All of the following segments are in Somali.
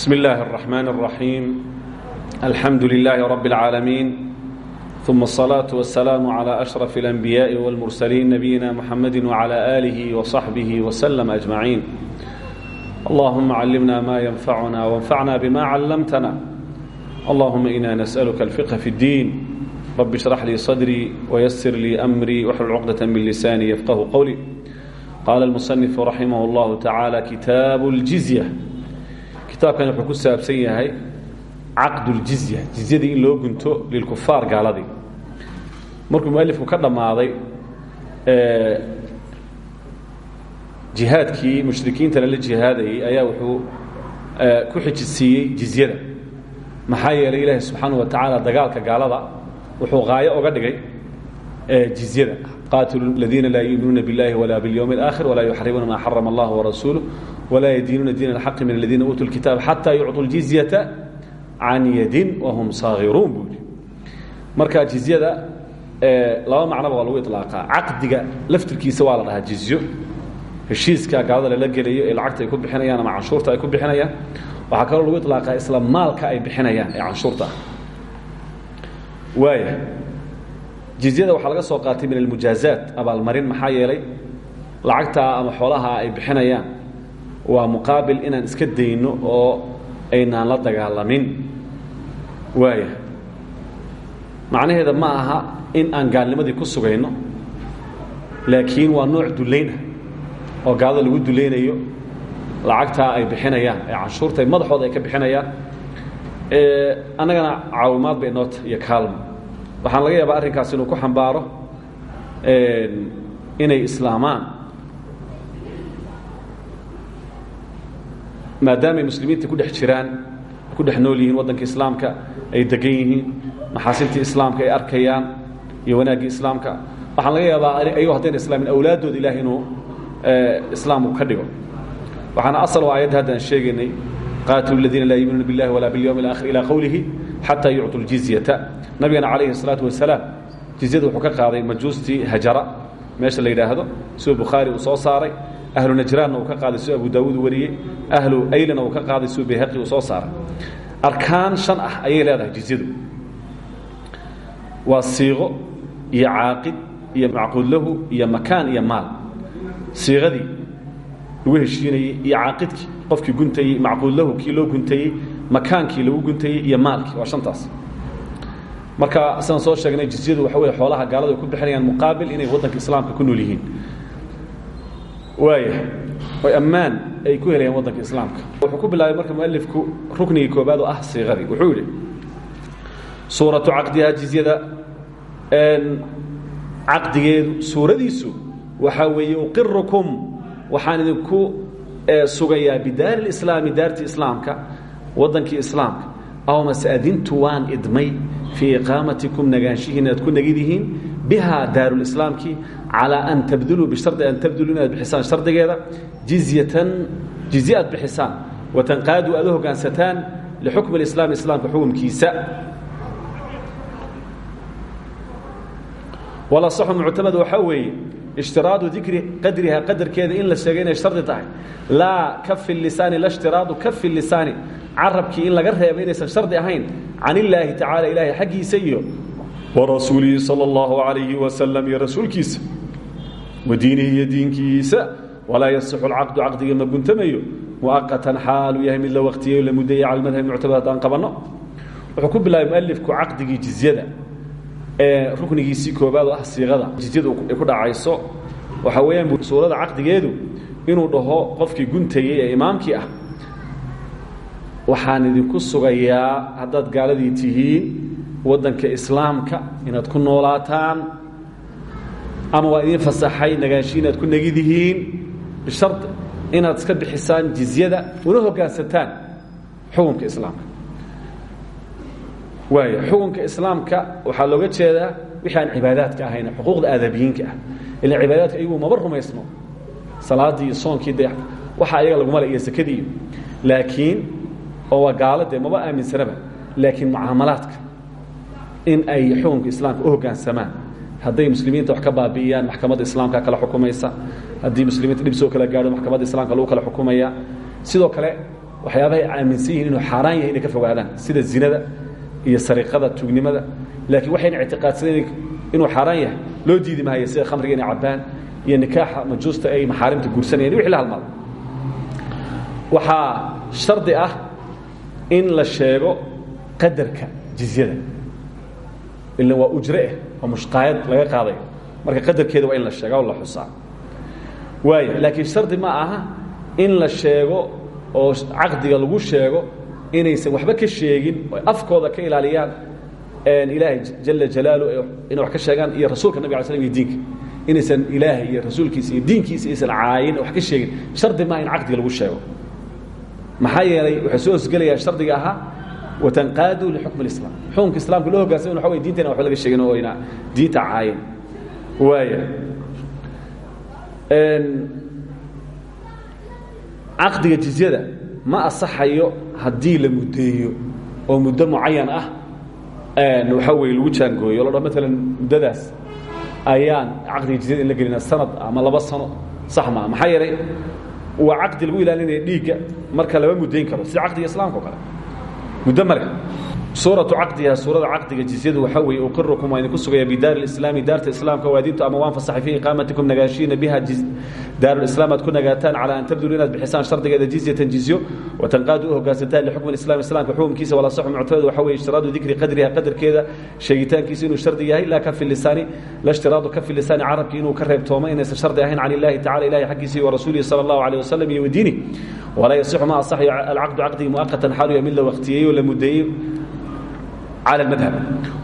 بسم الله الرحمن الرحيم الحمد لله رب العالمين ثم الصلاة والسلام على أشرف الأنبياء والمرسلين نبينا محمد وعلى آله وصحبه وسلم أجمعين اللهم علمنا ما ينفعنا وانفعنا بما علمتنا اللهم إنا نسألك الفقه في الدين رب اشرح لي صدري ويسر لي أمري واحلل عقدة من لساني يفقه قولي قال المصنف رحمه الله تعالى كتاب الجزية kitaabkani wuxuu ku saabsan yahay caqduljizya jizyadii in loo gunto lilkufaar gaaladii. Markuu mualifku ka dhammaaday jihaadkii mushrikiintana la jihaadayey ayaa wuxuu ku xijisiiyey jizyada. Maxaa yeelay ilaahi subxaana wa tacaala dagaalka gaalada wuxuu qaayo oga dhigay jizyada qaatilu ladiina laa yuuminuuna biاllahi walaa biاlyowmi اlآkhir walaa yuxarimuuna maa xarama allah warasuuluh walaa yadiinuuna diin اlxaqi min aladiina uutuu lkitaab xataa yucطuu ljizyata can yadin wahum saagiruun buu yidhi marka jizyada laba macnoba waa lagu iطlaaqaa caqdiga laftirkiisa waa la dhahaa jizyo heshiiska gaalada lala gelayo ee lacagta ay ku bixinayaan ama canshuurta ay ku bixinayaan waxaa kaloo lagu iطlaaqaa isla maalka ay bixinayaan ee canshuurta ah waaya jizyada waxaa laga soo qaatay min almujaazaat abaalmarin maxaa yeelay lacagtaa ama xoolaha ay bixinayaan waa muqaabil inaan iska dayno oo aynaan la dagaalamin. Waaya macnaheeda ma aha in aan gaalnimadii ku sugayno laakiin waa nooc dullaynah oo gaalada lagu dulaynayo lacagtaa ay bixinayaan ee canshuurta madaxooda ay ka bixinayaan annagana caawimaad noota iyo kaalmo waxaan laga yaabaa arrinkaas inuu ku xambaaro inay islaamaan maadaamay muslimiinta ku dhex jiraan ku dhex nool yihiin waddanka islaamka ay degan yihiin maxaasintii islaamka ay arkayaan iyo wanaaggii islaamka waxaan laga yaabaa ayagoo haddayna islaamin awlaaddooda ilaah inuu islaam uu ka dhigo waxaana asal oo aayadda hadda aan sheegaynay qaatilu ladiina laa yuminuuna biاllahi walaa biاlyowmi اlآkhir ilaa qowlihi xataa yucطu ljizyata nabigana calayhi الsalaatu wasalaam jizyada wuxuu ka qaaday majuustii hajara meesha la yidhaahdo siduu bukhaari uu soo saaray ahlu najraanna uu ka qaaday siduu abu daawuud wariyey ahlu aylana uu ka qaaday siduu bayhaqi uu soo saaray arkaan shan ah ayay leedahay jizyadu waa siiqo iyo caaqid iyo macquud lahu iyo makaan iyo maal siiqadii lagu heshiinayey iyo caaqidkii qofkii guntayey macquud lahu kii loo guntayey makaankii lagu guntayey iyo maalkii waa shantaas. Marka sidaan soo sheegnay jizyadu waxa wey xoolaha gaaladu ku bixinayaan muqaabil inay waddanka islaamka ku nool yihiin. Waaya oy ammaan ay ku helayaan waddanka islaamka. Wuxuu ku bilaabay marka mualifku ruknigii koobaad oo ah siiqadii wuxuu yidhi suuratu caqdiha jizyada caqdigeedu suuradiisu waxaa weeye uqirukum waxaan idinku sugayaa bidaari اlislaami daartii islaamka waddankii islaamka. Aw mase adintu waan idmay fii iqaamatikum nagaanshihiin inaad ku negidihiin bihaa daarulislaamkii calaa an tabduluu bishardi an tabduluu inaad bixisaan shardigeeda jizyatan jizye aad bixisaan. Watanqaaduu aad u hoggaansataan lixukmi اlislaami islaamka xukumkiisa walasaxu muctamad waxaa weeye ishtiraadu dikri qadriha qadarkeeda in la sheegay inay shardi tahay. Laa kafi lisaani la shtiraadu kafi lisaani carabkii in laga reebay inaysan shardi ahayn can illaahi tacala ilaahay xaggiisa iyo warasuulihi sala allahu calayhi wasalam iyo rasuulkiisa wa diinihi iyo diinkiisa. Walaa yasixu lcaqdu caqdiga ma guntamayo. Muaqatan xaaluu yahay mid la waqtiyeyo la muddeeyey cala madhabi muctamad haddaan qabanno wuxuu ku bilaabay mualifku caqdigii jizyada ruknigiisii koobaad oo ah siiqada jizyadu ay ku dhacayso. Waxaa weeyaan suurada caqdigeedu inuu dhaho qofkii guntayey ee imaamkii ah. Waxaan idinku sugayaa haddaad gaaladii tihiin waddanka islaamka inaad ku noolaataan ama waa idiin fasaxay nagaashi inaad ku negidihiin. Bishardi inaad iska bixisaan jizyada una hoggaansataan xukunka islaamka waaya xukunka islaamka waxaa looga jeedaa wixii aan cibaadaadka ahayn xuquuqda aadabiyiinka ah. Ila cibaadaadka iyagu maba rumaysno salaadii iyo soonkii dee waxa ayaga laguma le iyo sakadii iyo. Laakiin oo waa gaalo dee maba aaminsanaba laakiin mucaamalaadka in ay xukunka islaamka u hoggaansamaan hadday muslimiinta wax ka baabi'iyaan maxkamadda islaamka kala xukumaysa. Haddii muslimiinta dhib soo kala gaadho maxkamadda islaamka lagu kala xukumaya. Sidoo kale waxyaabahay aaminsan yihiin inuu xaaraan yahay inay ka fogaadaan sida zinada iyo sariqada tuugnimada laakiin waxayna ictiqaadsadeen inuu xaaraan yahay loo diidi maayo sida khamriga inay cabbaan iyo nikaaxa majuusta ay maxaarimta guursanayeen wixii la halmaado waxaa shardi ah in la sheego qadarka jizyada ilan waa ujre ah oo mushqaayad laga qaadayo marka qadarkeeda waa in la sheega oo la xusaa. Waaya laakiin shardi ma aha in la sheego oo caqdiga lagu sheego inaysan waxba ka sheegin oo afkooda ka ilaaliyaan ilaahay jala jalaalu inay wax ka sheegaan iyo rasuulka nabig ala slam iyo diinka. Inaysan ilaahay iyo rasuulkiisa iyo diinkiisa aysan caayin wax ka sheegin. Shardi maaha in caqdiga lagu sheego. Maxaa yeelay waxay soo hosgelayaa shardiga ahaa watanqaadu lixukm اlislaam xukunka islaamka loo hogaansan waxa wey diintana waxba laga sheegin oo ayna diinta caayin. Waaya caqdiga jizyada ma asaxayo haddii la muddeeyo oo muddo mucayan ah waxaa weye lagu jaangooyo. Lo dha maalan muddadaas ayaan caqdiga jizyada in la gelina sanad ama laba sano sax maa maxaa yeelay waa caqdi lagu ilaalinaya dhiigga marka lama muddayn karo sida caqdiga islaamka kale. Muddo male suuratu caqdiha suurada caqdiga jizyadu waxaa weeye uqirukum waa idinku sugaya bidaari اlislaami daarta islaamka waadintu ama waan fasaxay fii iqaamatikum nagaashiina biha daarulislaam aad ku nagaataan calaa an tabdulu inaad bixisaan shardigeeda jizyatan jizyo watanqaadu u hogaansantaan lixukmi islam islaamka xukumkiisa wala saxu muctamedu waxa weye ishtiraadu dikri qadriha qadarkeeda sheegitaankiisa inuu shardi yahay laa kafi lisaani la ishtiraadu kafi lisaani carabki inuu ka reebtoomo inaysan shardi ahayn can illahi tacala ilahi xaggiisa wa rasuulihi sala allahu alayh wasalam iyo wadiini walaa ma asaxyo alcaqdu caqdigi muaqatan xaalu ya mid la waqtiyeey oo la calى madhab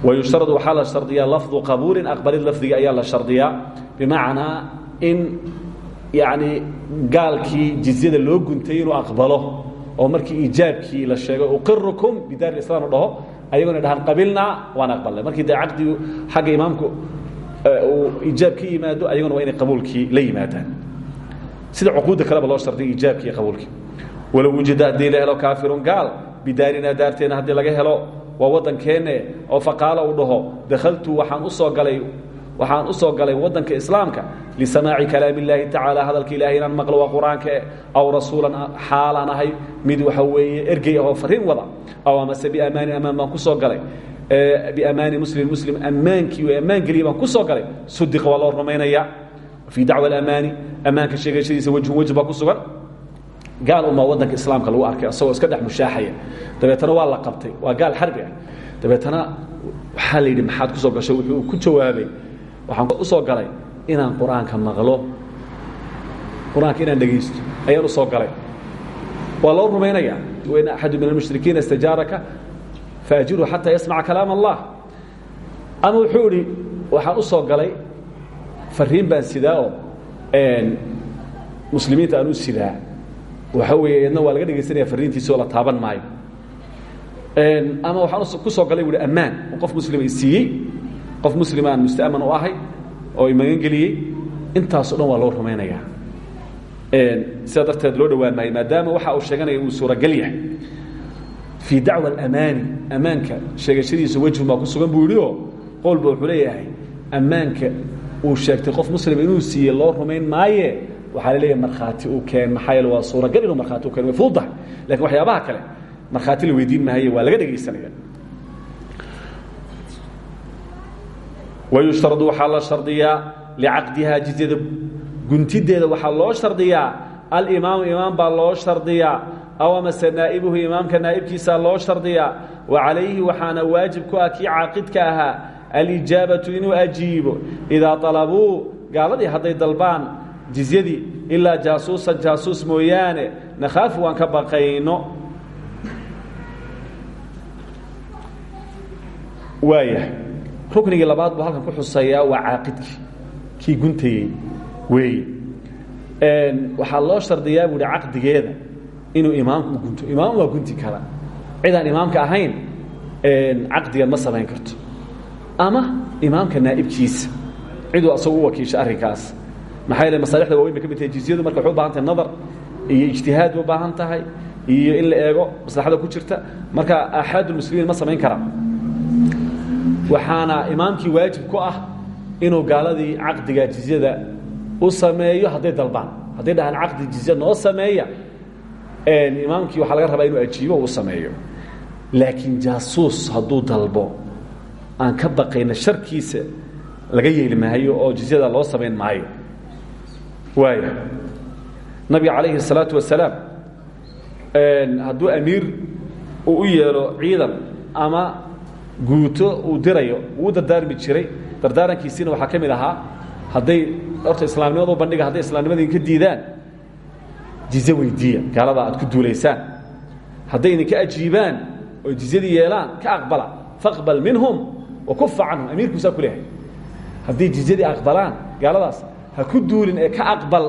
wayushtarad waxaa la shardiyaa lafdu qabuulin aqbalid lafdiga ayaa la shardiyaa bimacnaa in yani gaalkii jizyada loo guntay inuu aqbalo oo markii iijaabkii la sheegay uqirukum bidaari islam u dhaho ayagona dhahaan qabilnaa waan aqbalnay markii dee caqdigu xagga imaamku uu iijaab ka yimaado ayaguna waa inay qabuulkii la yimaadaan sida cuquudda kaleba loo shardiya iijaabkii iyo qabuulkii walow wujida haddii la helo kaafirun gaal bidaarina daarteena haddii laga helo waa waddankeenne oo faqaala uu dhaho dakhaltu waxaan u soo galay waxaan u soo galay waddanka islaamka lisamaaci kalaami illaahi tacaala hadalka ilahay inaan maqlo waa aw rasuulan xaalaan ahay mid waxa weeye ergey ahoo fariin wada aw amase biamaani ammaan baan ku soo galay. Biamaani muslim muslim ammaankii oo ammaan geliya baan ku soo galay. Sudiqa waa loo rumaynaya. Fii dacwa alamaani ammaanka sheegashadiisa wejhun wejh baa ku sugan gaal umaa waddanka islaamka lagu arkay asagoo iska dhex mushaaxaya. Dabeetana waa la qabtay waa gaal xarbi ah. Dabeetana waxaa la yidhi maxaad ku soo gashay? Wuxuu ku jawaabay waxaan u soo galay inaan qur'aanka maqlo. Qur'aanka inaan dhegaysto ayaan u soo galay. Waa loo rumaynayaa wain axadu min almushrikiina istajaaraka faajiruu xataa yasmaca kalaam allah. Ama wuxuu idhi waxaan u soo galay fariin baan sidaa oo muslimiinta aan u sidaa waxa weeye iyadna waa laga dhegaysanaya fariintiisi oo la taaban maayo. Ama waxaan ku soo galay buuhi ammaan. Qof muslima i siiyey qof muslimaan musta'man u ahay oo i magan geliyey intaaso dhan waa loo rumaynayaa sidaa darteed loo dhowaan maadaama waxa uu sheeganaya uu suuragal yahay. Fii dacwa alamaani ammaanka sheegashadiisa wejhun baa ku sugan buu yidhi oo qowlba uu sheegtay qof muslima inuu siiyey loo rumayn maaye waxaa la leeyahay markhaati uu keen maxaa yeele waa suuragal inuu markhaati u keen way fududahay waxyaabaha kale markhaati la weydiin maaye waa laga dhegaysanaya wayushtaradu waxaa la shardiyaa licaqdihaa guntideeda waxaa loo shardiyaa alimaamu imaam baa loo shardiyaa aw amase naa'ibuhu imaamka naa'ibkiisaa loo shardiyaa. Wa calayhi waxaana waajib ku ah kii caaqidka ahaa alijaabatu inuu ajiibo idaa alabuu gaaladii hadday dalbaan jizyadii ilaa jaasuusan jaasuus mooyaane nakhaafu waan ka baqayno. Waayahay ruknigii labaad buu halkan ku xusayaa waa caaqidkii kii guntayey weeye waxaa loo shardiyaa buuhi caqdigeeda inuu imaamku gunto. Imaam waa gunti kara cidaan imaamka ahayn caqdigan ma samayn karto. Ama imaamka naa'ibkiisa ciduu asagu u wakiisha arrinkaas maxaa yeele masaalixda waaweyn bay ka mid tahay jizyadu marka waxay u baahan tahay nadar iyo ijtihaad bay u baahan tahay iyo in la eego maslaxada ku jirta. Marka aaxaadulmuslimiin ma samayn karaan waxaana imaamkii waajib ku ah inuu gaaladii caqdiga jizyada u sameeyo hadday dalbaan. Hadday dhahaan caqdi jizya noo sameeya imaamkii waxaa laga rabaa inuu ajiibo u sameeyo. Laakiin jaasuus hadduu dalbo aan ka baqayna sharkiisa laga yeeli maayo oo jizyada loo samayn maayo waaya nabiga calayhi الsalaatu wasalaam hadduu amiir uu yeelo ciidan ama guuto uu dirayo wuu dardaarmi jiray. Dardaarankiisiina waxaa ka mid ahaa horta islaamnimadu bandhiga hadday islaamnimadii ka diidaan jizye weydiiya gaalada aad ku duulaysaan. Hadday idinka ajiibaan oo jizyadii yeelaan ka aqbala faqbal minhum wakufa canhum amiirkuusaa ku leehay hadday jizyadii aqbalaan gaaladaas ha ku duulin ee ka aqbal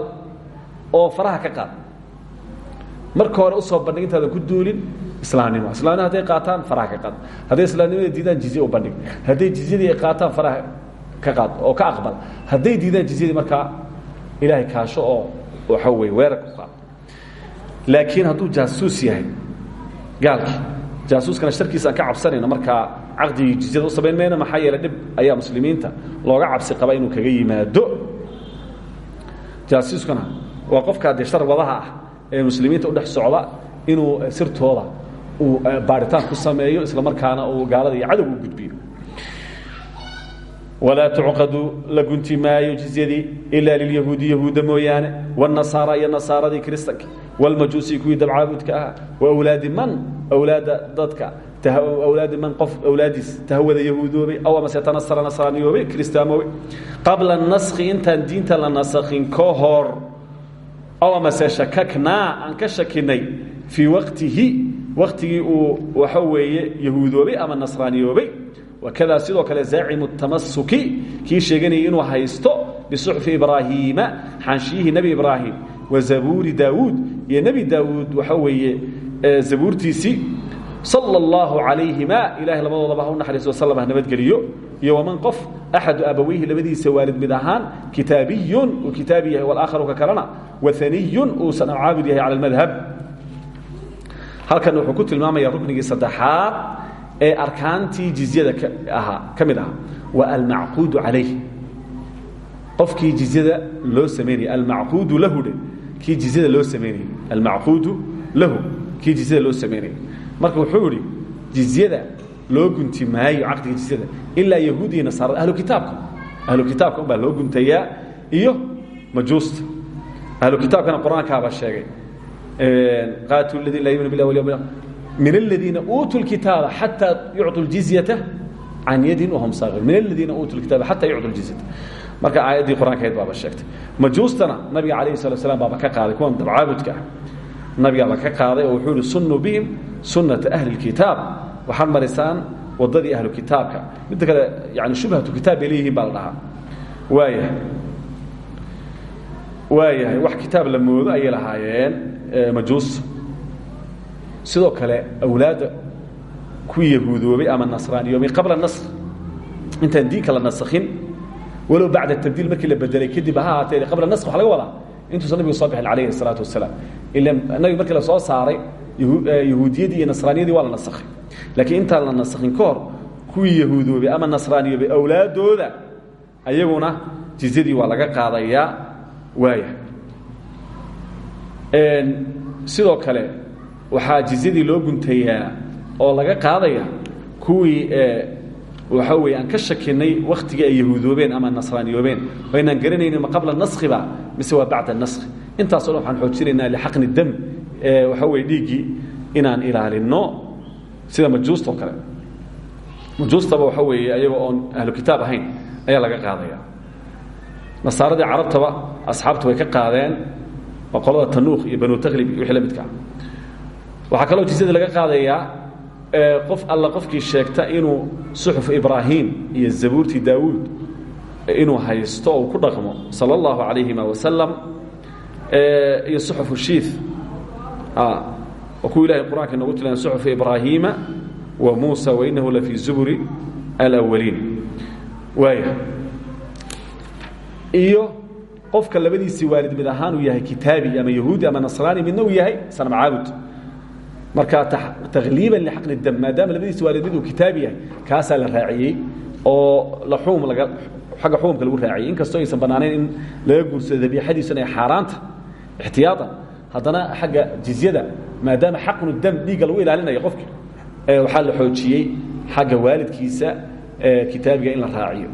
oo faraha ka qaad. Marka hore u soo bandhig intaadan ku duulin islaamnimo. Islaamnimo hadday qaataan faraha ka qaad. Hadday islaamnimada diidaan jizye u bandhig. Hadday jizyadii ay qaataan faraha ka qaad oo ka aqbal. Hadday diidaan jizyadii markaa ilaahay kaasho oo waxa weye weerar ku qaad. Laakiin hadduu jaasuus yahay gaalkii jaasuuskana sharkiisa aan ka cabsanayno markaa caqdigii jizyada u samayn mayna maxaa yeele dhib ayaa muslimiinta looga cabsi qaba inuu kaga yimaado jaasuuskana waa qofkaa dee wadaha ah ee muslimiinta udhex socda inuu sirtooda uu baaritaan ku sameeyo isla markaana uu gaalada iyo u gudbiyo. Walaa tucqadu la gunti maayo jizyadii ilaa lilyahuudi yahuudda mooyaane wاnasaara iyo nasaaradii kristanka wاlmajuusi kuwii dabcaabudka ahaa wawlaadi man wlaada dadka awlaadi man qof awlaadiis tahawada yahuudoobay aw amase tanasara nasraaniyoobay kristaamoobay qabla naskhi intaan diinta la nasakhin ka hor aw amase shakaknaa aan ka shakinay fii waqtihi waktigii uu waxa weeye yahuudoobay ama nasraaniyoobay wakadaa sidoo kale zaacimu tamasuki kii sheeganayay inuu haysto bisuxfi ibraahiima xaanshiyihii nebi ibraahim wa zabuuri daawuud iyo nebi daawuud waxa weeye zabuurtiisii sala allahu calayhima ilahay labadoodaba ha u naxariiso wasalam ha nabadgeliyo. Iyo waman qof axadu abaweyhi labadiisa waalid mid ahaan kitaabiyun uu kitaabi yahay walaakharu ka kalena waaniyun uusan caabud yahay cala almadhab halkan wuxuu ku tilmaamaya ruknigii saddexaad ee arkaantii jizyada ka mid ahaa. Waa almacquudu calayh qofkii jizyada loo samaynayay almacquudu lahu dhe kii jizyada loo samaynayay almacquudu lahu. Kii jizyada loo samaynayay marka wuxuu idhi jizyada loo gunti maayo caqdiga jizyada ilaa yahuud iyo nasaarada ahlu kitaabka. Ahlu kitaabka unbaa loo guntayaa iyo majuusta. Ahlu kitaabkana qur'aankaabaa sheegay qaatu ladin laa yuminu billah walyawm min aladiina uutuu lkitaaba xataa yucطu ljizyata can yadin wahum saakir min aladiina uutuu lkitaaba xataa yucطu ljizyata marka aayaddii qur'aankayd baaba sheegtay. Majuustana nabiga calayhi salatu slam baaba ka qaaday kuwan dabcaabudka ah nabigaaba ka qaaday oo wuxuu ihi sunnuu bihim sunnata ahli اlkitaab waxaad marisaan waddadii ahlu kitaabka. Midda kale yani shubhatu kitaab bay leeyihiin baa la dhahaa. Waayahay. Waayahay wax kitaab la moodo ayay lahaayeen majuus. Sidoo kale awlaadda kuwii yahuudoobay ama nasraaniyoobay qabla nasr. Intaan diinka la nasakhin walow bacda tabdiil markii la bedelay kadib ha ahaatee qabla nasr waxa laga wadaa intuusan nabigu soo bixin calayhi الsalaatu wasalaam. Ila nabiga markii la soo saaray yahuudiyadii iyo nasraaniyadii waa la nasakhay. Laakiin intaan la nasakhin ka hor kuwii ama nasraaniyoobay awlaaddooda ayaguna jizyadii waa laga qaadayaa waaya sidoo kale waxaa jizyadii loo guntayaa oo laga qaadaya kuwii waxa weeye aan ka shakinay wakhtigii ay yahuudoobeen ama nasraaniyoobeen. Oo aynaan garanaynin ma qabla naskhiba mise waa bacda naskhi intaaso dhan waxaan xoojinaynaa lixaqni dam waxa weye dhiiggii inaan ilaalinno sida majuusta oo kale. Majuustaba waxa weeye ayagoo oon ahlu kitaab ahayn ayaa laga qaadaya. Nasaaradii carabtaba asxaabtu way ka qaadeen waa qolada tanuukh iyo banu taklib iyo wixii la midkaa waxaa kaloo jizyada laga qaadayaa qof alla qofkii sheegta inuu suxuf ibraahim iyo zabuurtii daawuud inuu haysto ku dhaqmo sala allahu calayhima wasalam iyo suxufu shiith. Oo kuwa ilahay qur'anka inoogu tilmaamay suxufu ibraahiima wa muusa wainahu la fii zuburi alawaliin waaya. Iyo qofka labadiisii waalid mid ahaan uu yahay kitaabi ama yahuudi ama nasraani midna uu yahay sanam caabud marka takliiban lixaqni dam maadaama labadiisi waalid mid uu kitaabi yahay kaasaa la raaciyey oo xagga xukumka lagu raaciyey. Inkastoo aysan bannaanayn in laga guursado dabiixadiisuna ay xaaraanta ixtiyaatan haddana xagga jizyada maadaama xaqnu dam dhiigga lagu ilaalinayo qofki waxaa la xoojiyey xagga waalidkiisa kitaabiga in la raaciyo.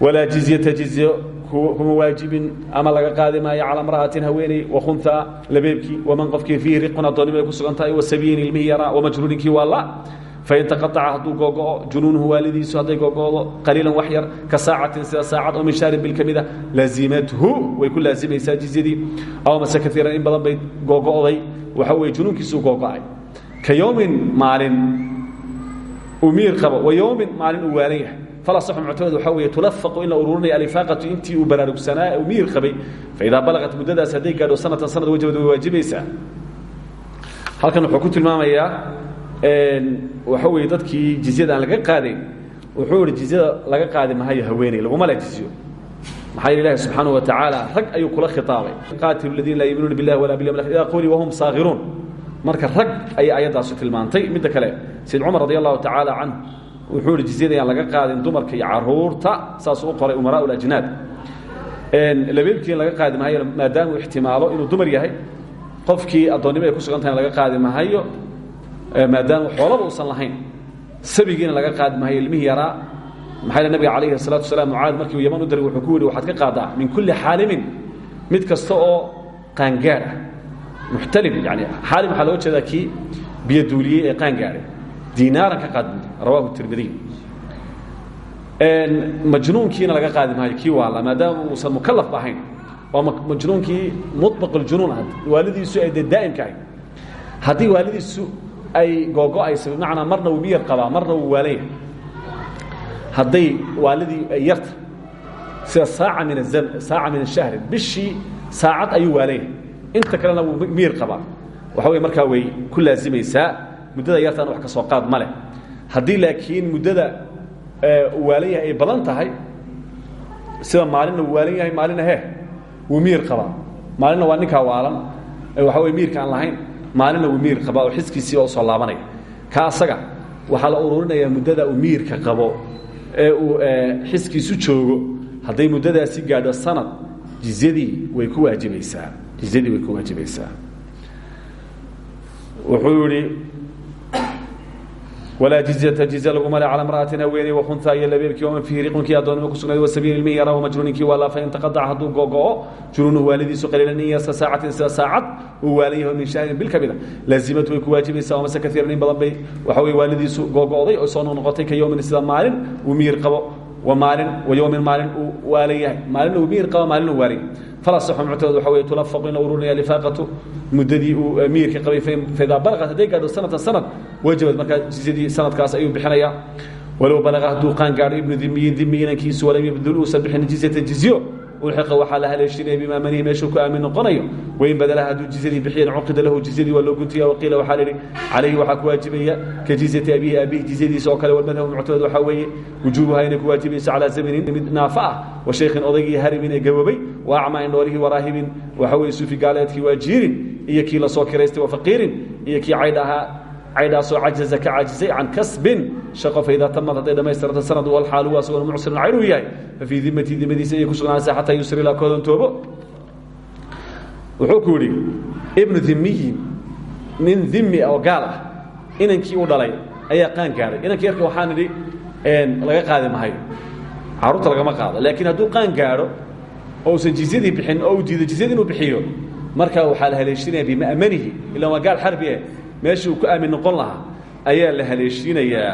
Walaa jizyata jizyo kuma waajibin ama laga qaadi maayo calaa mra'atin haweeney wakhunhaa labeebkii waman qofkii fiihi riqun addoonnimo ay ku sugan tahay wasabiyin ilmihii yaraa wamajruurinkii waa la fain taqaaca hadduu googo'o junuunuhu waalidiisu hadday googo'do qaliilan wax yar ka saacatin sida saacad oo min shahrin bil ka mida laazimathu way ku laazimaysaa jizyadii aw mase kaiiran in badan bay googo'day waxa weye junuunkiisuu googo'ay ka yowmin maalin uu miir qabo wa yowmin maalin uu waalan yahay muctamad waxaa weeye tulafaqu in la ururinaya alifaaqatu intii uu baraarugsanaa uu miir qabay faidaa balaqat muddadaas hadday gaadho sanatan sanad wajabad way halkan wuxuu ku tilmaamayaa waxa weeye dadkii jizyada laga qaadayn wuxuu ihi laga qaadi mahayo haweeney laguma le jizyo maxaa subxaanaه wa tacaala rag ayuu kula khitaabay qaatilu ladiina laa yuminuuna biاllahi wala bilyawm akhir ida quli wahum saagiruun marka rag ayay ayaddaasu tilmaantay midda kale sayd cumar radi allahu tacaala wuxuu ihi jizyada yaan laga qaadin dumarka iyo caruurta saasuu u qoray umaraa اlajnaad labeebkii in laga qaadi mahayo maadaama uu ixtimaalo inuu dumar yahay qofkii addoonnimo ay ku sugan tahay in laga qaadi mahayo maadaama xoolaba uusan lahayn sabigiina laga qaadi mahayo ilmihii yaraa maxaa yh nabiga calayhi الsalatu wasalaam mucaad markii uu yaman u diray wuxuu ku yidhi waxaad ka qaadaa min kulli xaalimin mid kasta oo qaangaadh ah muxtalim yani xaalim waxaa looga jeedaa kii biyoduuliyey ee qaangaadhay dinaaran ka qaad rawahu tirmidiy majnuunkiina laga qaadi maayo kii waala maadaama uusan mukalaf ahayn waa majnuunkii muطbaq اljunuun ah waalidiisu ay dee daa'imka ahayd. Haddii waalidiisu ay googo'ayso bimacnaa marna uu miyar qabaa marna uu waalan yahay hadday waalidii ay yarta sida saaca min saaca min ashahri bishii saacad ayuu waalan yahay inta kalena wuu miyar qabaa. Waxa wey markaa way ku laazimaysaa muddada yartaana wax ka soo qaad ma leh haddii laakiin muddada uu waalan ay badan tahay sida maalinna uu waalan yahay maalina he wuu maalinna waa ninkaa waalan. Waxa wey miyirka aan lahayn maalina uu miir oo xiskiisiiba u soo laabanaya. Ka asaga waxaa la ururinayaa muddada uu miirka qabo ee uu xiskiisu joogo. Hadday muddadaasi gaadho sanad jizyadii way ku waajibaysaa. Jizyadii way ku waajibaysaa. Wuxuu walaa jizyata jizya laguma le cala mra'atin haweeney wakhunhaa iyo labeebkii waman fiihi riqunkii addoonnimo ku sugnayd wasabiil ilmihi yaraa wamajnuuninkii waalaa fain taqadaca hadduu googo'o junuunuhu waalidiisu qaliilan in yasta saacatin sida saacad uu waalan yaho min shahrin bil ka mida laazimatu way ku waajibaysaa amase kaiiran in badan bay waxa weye waalidiisu googo'day oo soo noqnoqotay ka yowmin sida maalin uu miyir qabo wa yowmin maalin uu waalan yahay. Maalina uu miyir qabo maalina uu waalan yahay falasaxu muctamad waxa weye tulafaqu in la ururinaya lifaaqatu muddadii uu miyirka qabay faidaa balaqat hadday gaadho sanatan sanad wajabad markaa jizyadii sanadkaas ayuu bixinayaa. Walow balaqa hadduu qaan gaadho ibnu dimiyin dimi inankiisu walam yabdul uusan bixin jizyatan jizyo ulxiqa waxaa la haleeshinaya bimaa manihi meeshuu ku aamin noqonayo. Wain badalaha hadduu jizyadii bixiyan cuqida lahu jizyadii waa loo guntiya waqiila waxaa la yidhi calayhi waxaa ku waajibaya ka jizyati abihi abihi jizyadiisa oo kale walmadhabu muctamad waxaa weeye wujuubuha inay ku waajibayso calaa zaminin mid naafa ah wa shaykhin odaygii harimin ee gabobay wa acmaa indhoolihii waraahibin waxa weeye suufi gaaleedkii waa jiirin iyo kii la soo kiraystay wa faqiirin iyo kii caydh ahaa caydhaasoo cajaza ka caajisay can kasbin shaqo faidaa tamad hadday dhammaystirata sanad walxaalu waa asagoo mucsirin cayn uu yahay fafii dimatii dimadiisa ayay ku sugnaanaysaa xataa yusri ilaa koodantoobo wuxuu ku yidhi ibnu dimiyin nin dimi oo gaal ah inankii u dhalay ayaa qaan gaadhay inankii yarka waxaan idhi laga qaadi mahayo carruurta lagama qaado laakiin hadduu qaan gaadho oo usan jizyadii bixin oo uu diido jizyadii inuu bixiyo markaa waxaa la haleeshinaya bima'manihi ilaan waa gaal xarbi eh meeshii uu ku aamin noqon lahaa ayaa la haleeshiinayaa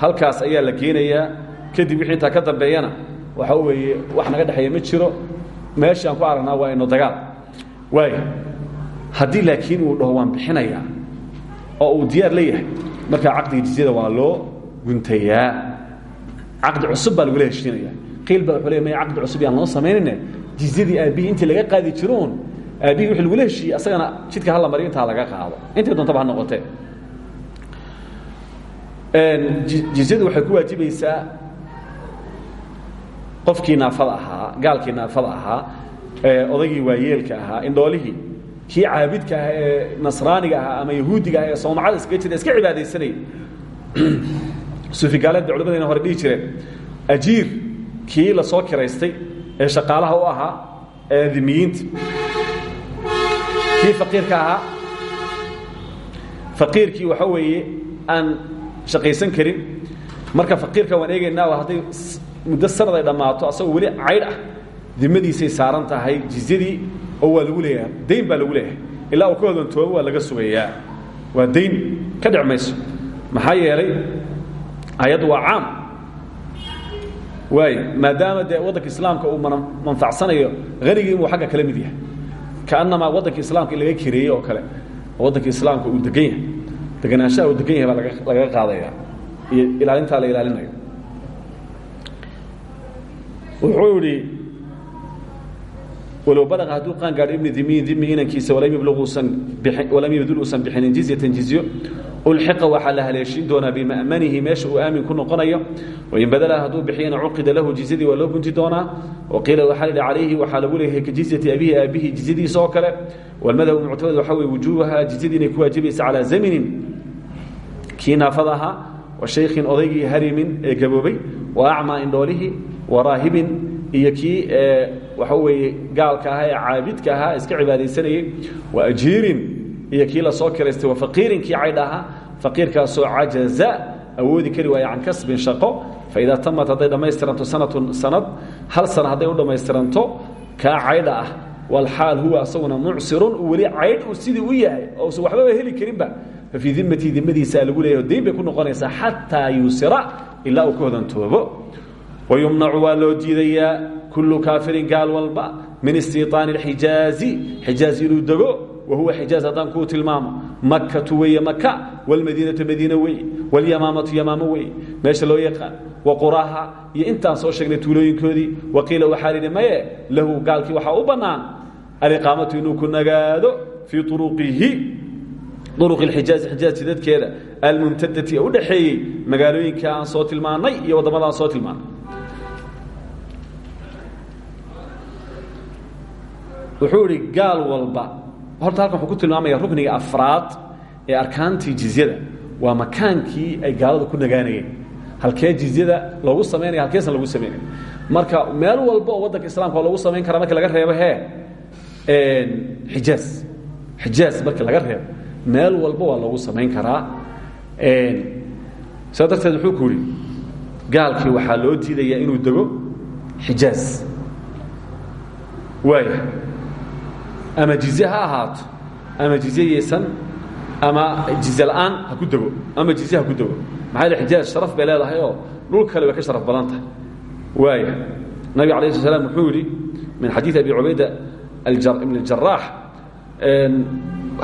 halkaas ayaa la geenayaa kadib wixii intaa ka dambeeyana waxa weeye wax naga dhexeeya ma jiro meeshii aan ku aragnaa waa ino dagaal. Waaya haddii laakiin uu dhaho waan bixinayaa oo uu diyaar leeyahay markaa caqdiga jizyada waa loo guntayaa. Caqdi cusub baa lagula heshiinaya. Qiil baa wuxuu le maya caqdi cusub yaan loo samaynayne jizyadii aabihii intii laga qaadi jiroon aabihii wixii lagula heshiiyey asagana jidka hala mariyo intaa laga qaado. Intay doontaba ha noqotee. Jizyadu waxay ku waajibaysaa qofkii naafada ahaa gaalkii naafada ahaa odaygii waayeelka ahaa indhoolihii kii caabidka ah ee nasraaniga ahaa ama yahuudiga ah ee soomacada iskaga jira iska cibaadaysanayay suufigaaleed bay culimadayna hore dhihi jireen ajiir kii la soo kiraystay ee shaqaalaha u ahaa ee dimiyiinta kii faqiirka ahaa. Faqiirkii waxa weeye aan shaqaysan karin. Marka faqiirka waan eegaynaa hadday muddo sanad ay dhammaato asagoo weli caydh ah dimadiisay saaran tahay jizyadii oo waa lagu leeyahay dayn baa lagu leeyahay. Ilaa uu ka hodantoobo waa laga sugayaa. Waa dayn ka dhic mayso. Maxaa yeelay ayaddu waa caam. Waay maadaama dee waddanka islaamka uu manfacsanayo hanigii inuu agga kala mid yahay kaannamaa waddanka islaamka laga kireeyey oo kale oo islaamka uu degan yahay. Deganaanshaha uu degan yahay baa lagaga qaadaya iyo la ilaalinayo. Wuxuu idhi walow balaqa hadduu qaan gaadho ibni dimiin dimi inankiisa walam yabdul uusan bixinin jizyatan jizyo ulxiqa waxaa la haleeshin doonaa bima'manihi meesha uu aamin ku noqonayo wain badala hadduu bixiyana cuqida lahu jizyadii waa loo gunti doonaa waqiila waxaa lidhi calayhi waxaa lagu leeyahay ka jizyati abihi aabihi jizyadiisa oo kale walmadhabu muctamad waxaa weye wujuubaha jizyadii inay ku waajibaysa calaa zaminin kii naafada ahaa wa shaykhin odaygii harimin ee gaboobay wa acmaa indhoolihii wa raahibin iyo kii waxa weeye gaalka ahaa ee caabidka ahaa iska cibaadaysanayey wa ajiirin iyo kii la soo wa faqiirin kii caydh ahaa. Faqiirkaasoo cajaza awoodi kari waaya can kasbin shaqo. Faidaa tamat hadday dhammaystiranto sanatun sanad hal sana hadday u dhammaystiranto kaa caydha ah. Walxaal huwa asaguna mucsirun weli caydh uu sidii u yahay oo usan waxbaba heli karinba. Fa fii dimatii dimadiisaa lagu leeyahy dayn ku noqonaysaa xataa yuusira ilaa uu ka hodantoobo kullu kaafirin gaal walba min istiiطaani اxijaazi xijaaz inuu dego wahuwa xijaaz haddaan kuu tilmaamo makatu weeye maka wاlmadiinatu madiine weeye wاlyamaamatu yamaamo weeye meesha loo yaqaan waquraha iyo intaan soo sheegnay tuulooyinkoodii waqiila waxaa lidhi maye lahu gaalkii waxaa u bannaan aliqaamatu inuu ku nagaado fii uruqihi uruq اxijaazi xijaaz jidadkeeda almumtadati ee u dhaxeeyey magaalooyinka aan soo tilmaanay iyo waddamada aan soo tilmaanay wuxuu idhi gaal walba. Horta halkan wuxuu ku tilmaamaya rukniga afraad ee arkaantii jizyada. Waa makaankii ay gaaladu ku nagaanayeen. Halkee jizyada loogu samaynaya halkeesan lagu samaynaya marka meel walba oo waddanka islamka waa loogu samayn karaa markii laga reebo hee xijaaz. Xijaaz markii laga reebo. Meel walba waa loogu samayn karaa saa darteed wuxuu ku gaalkii waxaa loo diidayaa inuu dego xijaaz. Waaya ama jizye ha ama yeysan ama ha ku dego ama jizye ha ku dego maxaa yele xijaaz sharaf bay oo dhul kale ka sharaf badan tahay. Waaya nabiga alayh sl slam wuxuu yidhi min xadiid abi cubayda ibn اjaraax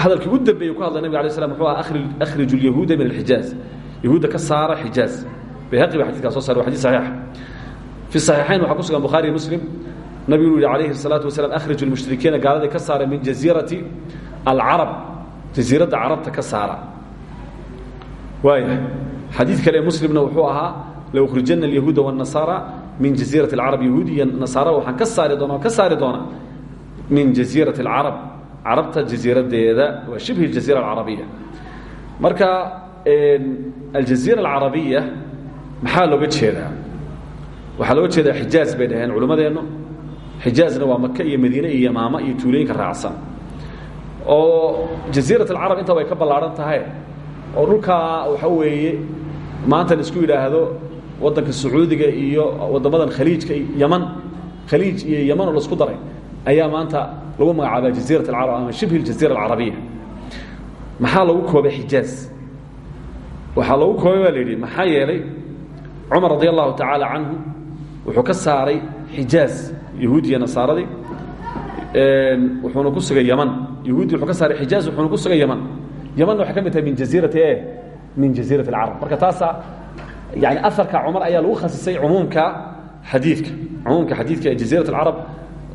hadalkii u dambeeyey ku hadlay nabig alay slam wuxuu aha akhriju اlyahuuda min alxijaaz yahuudda ka saara xijaaz bayhaqi ba xadidkaa soo saaray wa xadid fi saxiixayn waxaa ku sugan muslim nabigu yihi alayhi الsalaaةu wasalaam akhriju اlmushrikiina gaaladii ka saara min jaziirati alcarab jaziiradda carabta ka saara waaya xadiid kale muslimna wuxuu ahaa laukhrijana اlyahuuda wالnasaara min jaziirati اlcarab yahuud iyo nasaara waxaan ka saari doona ka saari doona min jaziirati اlcarab carabta jaziiradeeda waa shibhi jaziira alcarabiya marka aljaziira alcarabiya maxaa looga jeedaa waxaa looga jeedaa xijaaz bay dhaheen culimmadeennu xijaazna waa maka iyo madiine iyo yamaama iyo tuulooyinka raacsan. Oo jaziirat alcarab inta way ka ballaaran tahay oo dhulkaa waxa weeye maanta isku yidhaahdo waddanka sacuudiga iyo waddamadan khaliijka yaman. Khaliij iyo yaman oo la isku daray ayaa maanta lagu magacaabaa jaziirat alcarab ama shibhi aljaziira alcarabiya maxaa lagu koobay xijaaz waxaa lagu koobay baa la yeelay cumar radi allahu tacaala wuxuu ka saaray xijaaz yahuud iyo nasaaradii wuxuuna ku sugay yaman. Yahuudi wuxuu ka saaray xijaaz wuxuuna ku sugay yaman. Yamanna waxay ka mid tahay min jaziirati e min jaziirat alcarab marka taasaa yani aarka cumar ayaa lagu khasisay cumuumka xadiidka. Cumuumka xadiidka ee jaziirat alcarab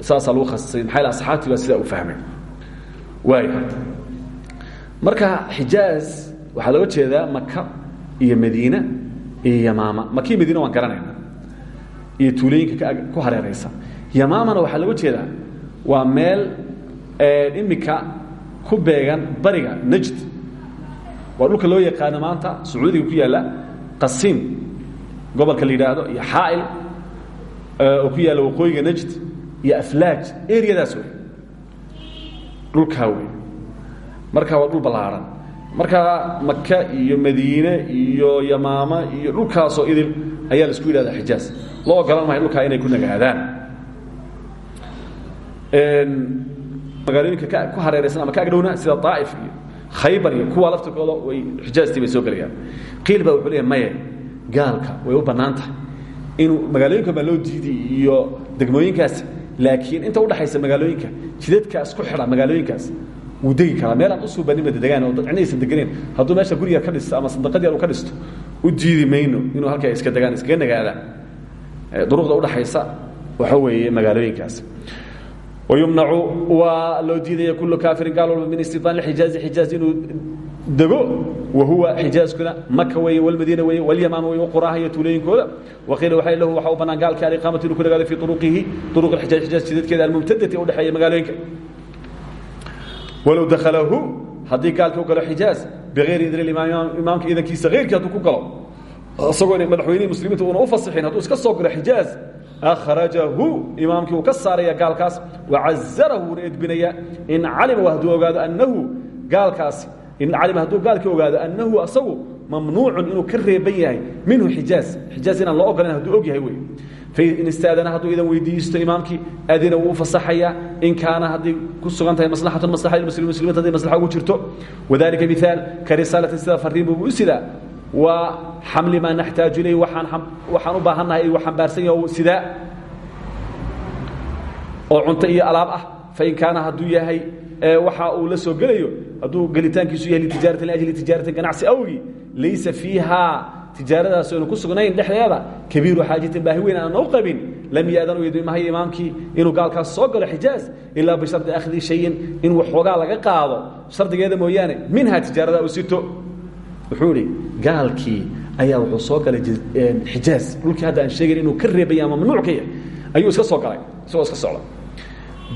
saasaa lagu khasisay. Maxaa yl asxaabtii baa sidaa u fahmay. Waaya marka xijaaz waxaa looga jeedaa maka iyo madiine iyo yamaama. Makii madiina waan garanayna iyo tuulooyinka ku hareeraysa yamaamana waxaa looga jeedaa waa meel imika ku beegan bariga najd. Waa dhulka loo yaqaano maanta sacuudiga ku yaalla qasiim gobolka la yidhaahdo iyo xaa'il oo ku yaalla waqooyiga najd iyo aflaaj eryadaas wey dhulkaa wey marka waa dhul ballaaran. Markaa maka iyo madiine iyo yamaama iyo dhulkaasoo idil ayaa la isku yidhahda xijaaz. Loo ogolan mahay dhulkaa inay ku nagaadaan magaalooyinka ku hareeraysan ama ka agdhowna sida daa'if iyo khaybar iyo kuwa laftirkooda way xijaaztii bay soo gelayaan qiil wuxuu leeyahay maye gaalka way u bannaan inuu magaalooyinka baa loo diiday iyo degmooyinkaas laakiin inta udhaxaysa magaalooyinka jidadkaas ku xidha magaalooyinkaas wuu degi karaa. Meel aan u suubaninba degaan oo dad cidnaysan deganeen. Hadduu meesha guriga ka dhisto ama sandaqad yar uu ka dhisto u diidi inuu halkaa iska degaan iskaga nagaadaan duruqda udhaxaysa waxa weeye magaalooyinkaas wayumnacu waa loo diidaya kullu kaafirin gaal walba min istiطaan xijaazi xijaaz inuu dego wahuwa xijaazkuna maka weeye walmadiina weeye walyamaama weye quraha iyo tuulooyinkooda waqiila waxay lahu waxa u bannaan gaalka aliqaamatu inuu ku nagaado fii uruqihi uruq xijaaz xijaaz jidadkeeda almumtadati u dhexeeya magaalooyinka walow dakhalahu haddii gaalka u galo xijaaz bigayri idni imaam imaamka idankiisa hayrkii hadduu ku galo isagoo madaxweynihii muslimiinta uuna u fasixin hadduu iska soo galo xijaaz akhrajahu imaamkii uu ka saaraya gaalkaas wacazarahu wuuna edbinaya in calima hadduu ogaado annahu gaalkaasi in calima hadduu gaalkii ogaado annahu asagu mamnuucun inuu ka reeban yahay minhu xijaaz xijaaz inaan loo ogolayn hadduu og yahay wey fain istaadana hadduu idan weydiisto imaamkii adina wuu u fasaxayaa in kaana hadday ku sugan tahay maslaxatun maslaxa lilmuslimiin muslimiinta hadday maslaxa ugu jirto wadalika mihaal ka risaalatin sida fariin buu u sidaa waa xamli maa naxtaaju ilayh waaan waxaan u baahannahay igu xambaarsan yaho sidaa oo cunto iyo alaab ah. Fain kaana hadduu yahay waxa uu la soo gelayo hadduu gelitaankiisu yahay litijaaratin liajli tijaaratin ganacsi awgii laysa fiihaa tijaaradaas aynu ku sugnayn dhexdeeda. Kabiiru xaajatin baahi weyn aanna u qabin lam yaadan u idmahayo imaamkii inuu gaalkaas soo galo xijaaz ilaa bishardi akhdi shayin in waxoogaa laga qaado. Shardigeeda mooyaane minhaa tijaarada u sito wuxuu idhi gaalkii ayaa wuxuu soo galay xijaaz. Dhulkii hadda aan sheegayn inuu ka reebaya mamnuuc ka yahay ayuu iska soo galay isagoo iska socda.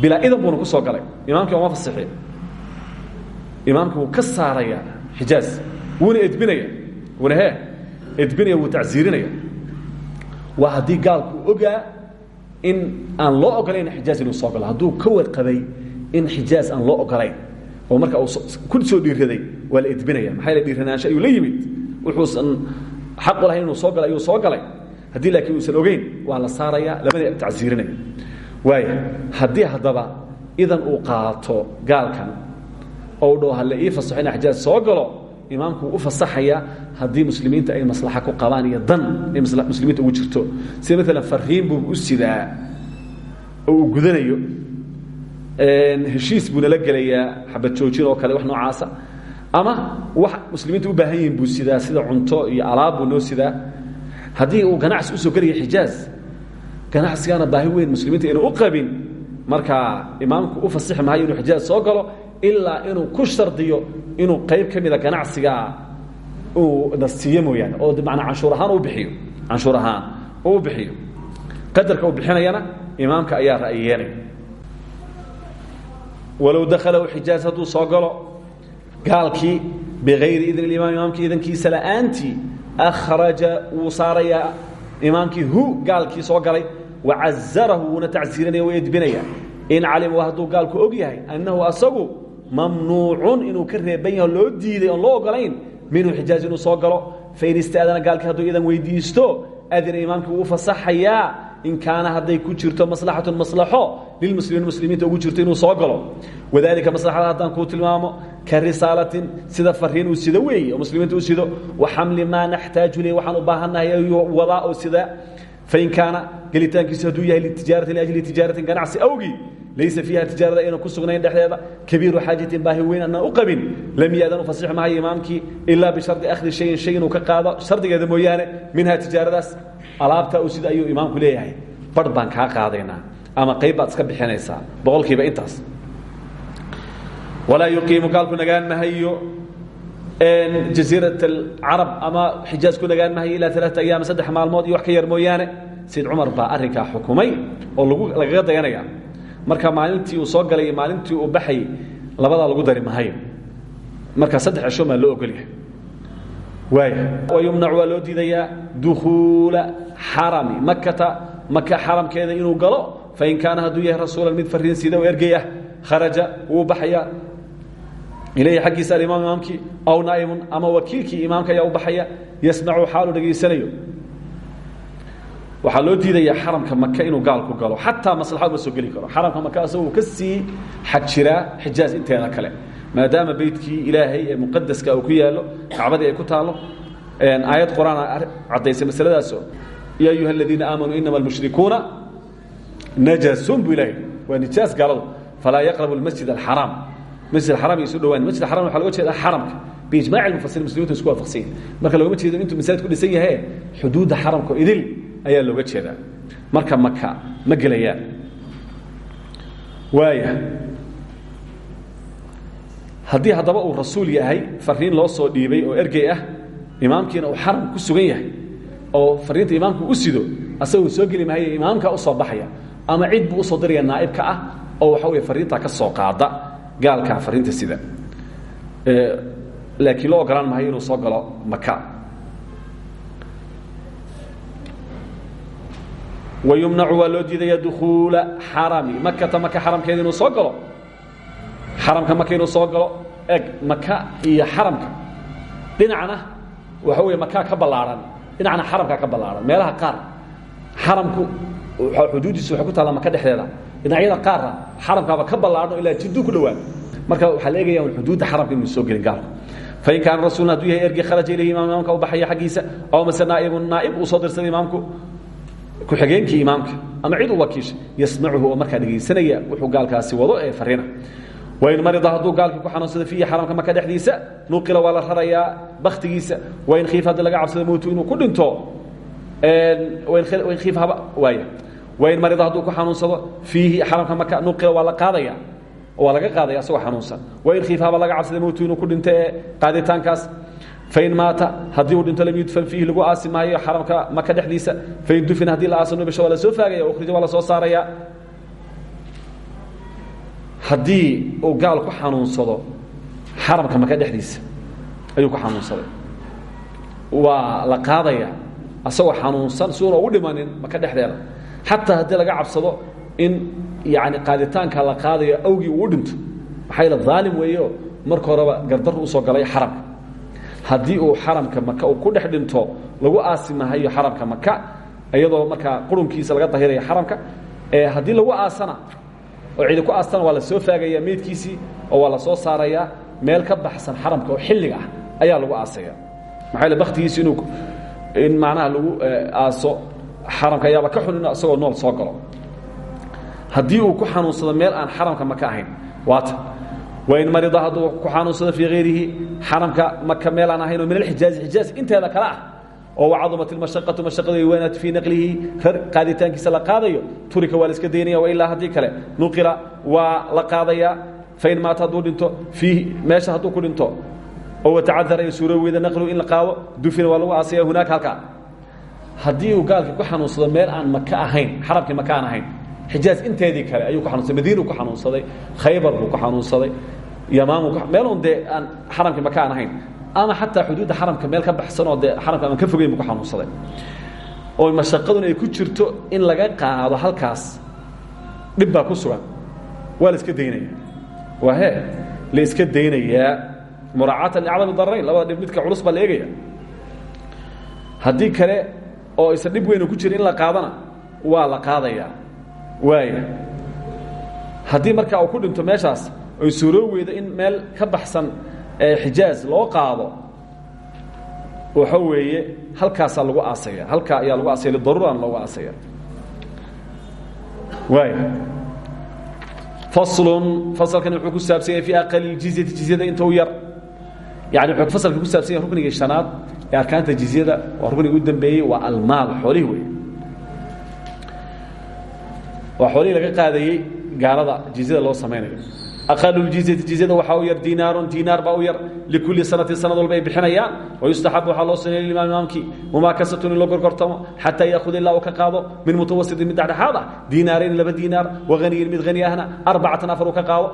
Bilaa idan buuna ku soo galay. Imaamkii ooma fasixin imaamkii wuu ka saaraya xijaaz. Wuuna edbinaya. Wuuna hee edbinaya wuu tacsiirinaya. Waa haddii gaalku ogaa in aan loo ogolayn xijaaz inuu soo galo hadduu ka warqabay in xijaaz aan loo ogolayn. Oo marka uu ku soo dhiiraday waa la edbinaya. Maxaa la dhiiranaansho ayuu la yimid. Wuxuusan xaq u lahayn inuu soo galay ayuu soo galay. Haddii laakiin uusan ogeyn waa la saaraya lamana tacsiirinaya waaya haddii haddaba idan uu qaato gaalkan oo u dhaho halle ii fasaxo ina xijaaz soo galo imaamku wuu u fasaxaya haddii muslimiinta ay maslaxa ku qabaan iyo dan ay muslimiinta ugu jirto. Sida maalan fariin buu u sidaa oo uu gudanayo. Heshiis buu nala gelayaa xabad joojin oo kale wax noocaasa ama wax muslimiinta u baahan yihiin buu sidaa sida cunto iyo alaab buu noo sidaa. Haddii uu ganacsi u soo gelaya xijaaz ganacsigaana baahi weyn muslimiinta inuu u qabin markaa imaamku u fasixi maayo inuu xijaaz soo galo ilaa inuu ku shardiyo inuu qayb ka mida ganacsigaa uu na siiyo mooyaane. Oo manaa canshuur ahaan u bixiyo canshuur ahaan u bixiyo. Qadarka uu bixinayana imaamka ayaa ra'yeenaya walow dakhalahu xijaaz hadduu soo galo gaalkii bikayri idn imaam imaamkii idankiisa la'aantii akhraja wuu saarayaa imaamkii hu gaalkii soo galay wacazarahu wuuna tacsiirinaya wa edbinaya. In calima hadduu gaalku og yahay annahu asagu mamnuucun inuu ka reeban loo diiday loo ogolayn minhu xijaaz inuu soo galo. Fain istaadana gaalkii hadduu idan weydiisto adina imaamkii wuu fasaxayaa in kaana hadday ku jirto maslaxatun maslaxo lilmuslimiin muslimiinta ugu jirto inuu soo galo wadalika maslaxada haddaan kuu tilmaamo ka risaalatin sida fariin uu sido weeye oo muslimiinta u sido wa xamli maa naxtaaju ilayh waxaan u baahannahay ayuu wadaa oo sida fain kaana gelitaankiisu hadduu yahay litijaarati liajli tijaaratin ganacsi awgii laysa fiiha tijaarada aynan ku sugnayn dhexdeeda kabiiru xaajatin baahi weyn annaan u qabin lam yaadan u fasix mahayo imaamkii ilaa bishardi akhdi shayin shay inuu ka qaado shardigeeda mooyaane minhaa tijaaradaas alaabtaa uu sida ayuu imaamku leeyahay. Barh baan kaa qaadaynaa ama qayb baad iska bixinaysaa boqolkiiba intaas. Walaa yuqiimu gaalku nagaan mahayo jaziirat alcarab ama xijaaz ku nagaan mahayo ilaa alaata ayaam saddex maalmood iyo wax ka yar mooyaane. Sayid cumar baa arrinkaa xukumay oo lagaga dayanaya marka maalintii uu soo galay iyo maalintii uu baxay labadaa lagu dari mahayo marka saddex cisho maa loo ogolyahay waaya wayumnac waa loo diidayaa dukhuula xarami. Makata maka xaramkeeda inuu galo fain kaana hadduu yahay rasuulan mid fariin sida oo ergey ah kharaja wuu baxayaa ilayhi xaggiisa alimaam imaamkii aw naa'imun ama wakiilkii imaamka ayaa u baxaya yasmacu xaalu dhegaysanayo waxaa loo diidaya xaramka maka inuu gaalku galo xataa maslaxad ma soo geli karo. Xaramka maka asagoo ka sii xag jiraa xijaaz inteeda kale maadaama beytkii ilaahay ee muqadaska uu ku yaallo kacbadii ay ku taallo. Aayad qur'aan caddaysay masaladaasoo yaa ayuha aladiina aamanuu inama almushrikuuna najasun buu ilahay waa nijaas gaaladu falaa yaqrabu almasjid alxaraam masjid alxaram isu dhawaan masjid alxaram waxa loga jeeda xaramka biijmaaci almufasiriin muslimiintu isku waafaqsan yihiin marka loogama jeedo intuu masaajid ku dhisan yahay xuduudda xaramka idil ayaa looga jeedaa marka maka ma gelayaan waaya haddii haddaba uu rasuul yahay fariin loo soo dhiibay oo ergey ah imaamkiina uu xaram ku sugan yahay oo fariinta imaamku u sido asagoo soo geli mahaye imaamka u soo baxaya ama cid buu u soo diraya naa'ibka ah oo waxa wey fariintaa ka soo qaada gaalkaa fariinta sida. Laakiin loo ogolaan mahayo inuu soo galo maka wayumnacu waa loo diidaya dukuula xarami. Makata maka xaramkeeda inuu soo galo? Xaramka maka inuu soo galo? Eg maka iyo xaramka. Dhinacna waxa wey makaa ka ballaaran dhinacna xaramkaa ka ballaaran meelaha qaar xaramku xuduudiisu waxay ku taallaa maka dhexdeeda. Dhinacyada qaarna xaramkaaba ka ballaarno ilaa jidduu ku dhowaan. Marka waxaa la eegaya xuduudda xaramka inuu soo gelin gaalku fain kaana rasulun haduu yahay ergey kharaja ilayhi imaam imaamka u baxaya xaggiisa aw mase naa'ibun naa'ib uu soo dirsaday imaamku ku-xigeenkii imaamka ama cid u wakiisha yasmacuhu oo markaa dhegaysanaya wuxuu gaalkaasi wado ee farina wain marida hadduu gaalkii ku xanuunsada fiihi xaramka maka dhexdiisa nuqila waa la rarayaa baktigiisa wain khiif haddii laga cabsado mowtu inuu ku dhinto khiif haba waaya wain marida hadduu ku xanuunsado fiihi xaramka maka nuqila waa la qaadaya waa laga qaadaya asagoo xanuunsan. Wain khiif haba laga cabsada mowtu inuu ku dhinto ee qaaditaankaas fain maata haddii uu dhinto lam yudfan fiihi lagu aasi maayo xaramka maka dhexdiisa. Fain dufin haddii la aaso nubisho waa la soo faagaya ukhrija waa la haddii uu gaal ku xanuunsado xaramka maka dhexdiisa ayuu ku xanuunsaday. Waa la qaadaya asagoo xanuunsan si una ugu dhimanin maka dhexdeeda. Xataa haddii laga cabsado in yani qaaditaanka la qaadayo awgii uu dhinto. Maxaa yeel aalim weeyo marka horeba gardaru u soo galay xaramka haddii uu xaramka maka uu ku dhex lagu aasi mahayo xaramka maka iyadoo markaa qurunkiisa laga dahiraya xaramka haddii lagu aasana oo cidi ku aastana waa la soo faagaya meydkiisii oo waa la soo saarayaa meel ka baxsan xaramka oo xilliga ah ayaa lagu aasaya maxaa yeel baktigiisi inuu in macnaha lagu aaso xaramka ayaaba ka xun in isagoo nool soo galo haddii uu ku xanuunsado meel aan xaramka maka ahayn waata wain marida hadduu ku xanuunsado fii hayrihi xaramka maka meel aan ahayn oo min alxijaazi xijaaz inteeda kale ah oo wacadumat ilmashaqatu mashaqadu ay weynaat fii naqlihi qaaditaankiisa la qaadayo turika waa la iska daynaya wailaa haddii kale nuqila waa la qaadayaa fain maata hadduu dhinto meesha hadduu ku oo watacadar ay suuro weyda naqlu in la qaado dufina waa lagu aasaya hunaaka halkaa haddii uu gaalkii ku xanuunsado meel aan maka ahayn xaramkii maka aan ahayn xijaaz inteedii kale ayuu ku xanuunsaday madiinu ku xanuunsaday khaybar ku xanuunsaday yamaam meelun dee aan xaramkii maka aan ahayn ama xataa xuduudda xaramka meel ka baxsan oo dee xaramka aan ka fogeyn buu ku xanuunsaday. Oo mashaqaduna ay ku jirto in laga qaado halkaas dhib baa ku sugan. Waa la iska daynaya. Waa he la iska daynayaa muraacatan licdami dararayn labada dhib midka culus baa la eegaya. Haddii kale oo isa dhib weynu ku jira in la qaadana waa la qaadayaa waaya haddii markaa uu ku dhinto meeshaas oy suuroo weydo in meel ka baxsan xijaaz loo qaado waxa weeye halkaasaa lagu aasaya halkaa ayaa lagu aasaya lidaruurana loogu aasaya. Waaya faslun fasalkani wuxuu ku saabsan yahay fii aqali jizyati jizyada inta u yar. Yani wuxuu fasalka ku saabsan yahay ruknigii shanaad ee arkaanta jizyada waa ruknigii u dambeeyey waa almaal xoolihi wey waa xoolihii laga qaadayey gaalada jizyada loo samaynayo aqaluljizati jizyada waxaa u yar diinaarun diinaar baa u yar likulli sanatin sanad walba ay bixinayaan wayustaxab waxaa loo saneeyey limaam imaamkii mumaakasatun in loo gorgortamo xataa yaahuda ilaa uu ka qaado min mutawasitin mid dhexdhexaad ah diinaarayn laba diinaar wahaniyin mid hani ahna arbacatan afar uu ka qaado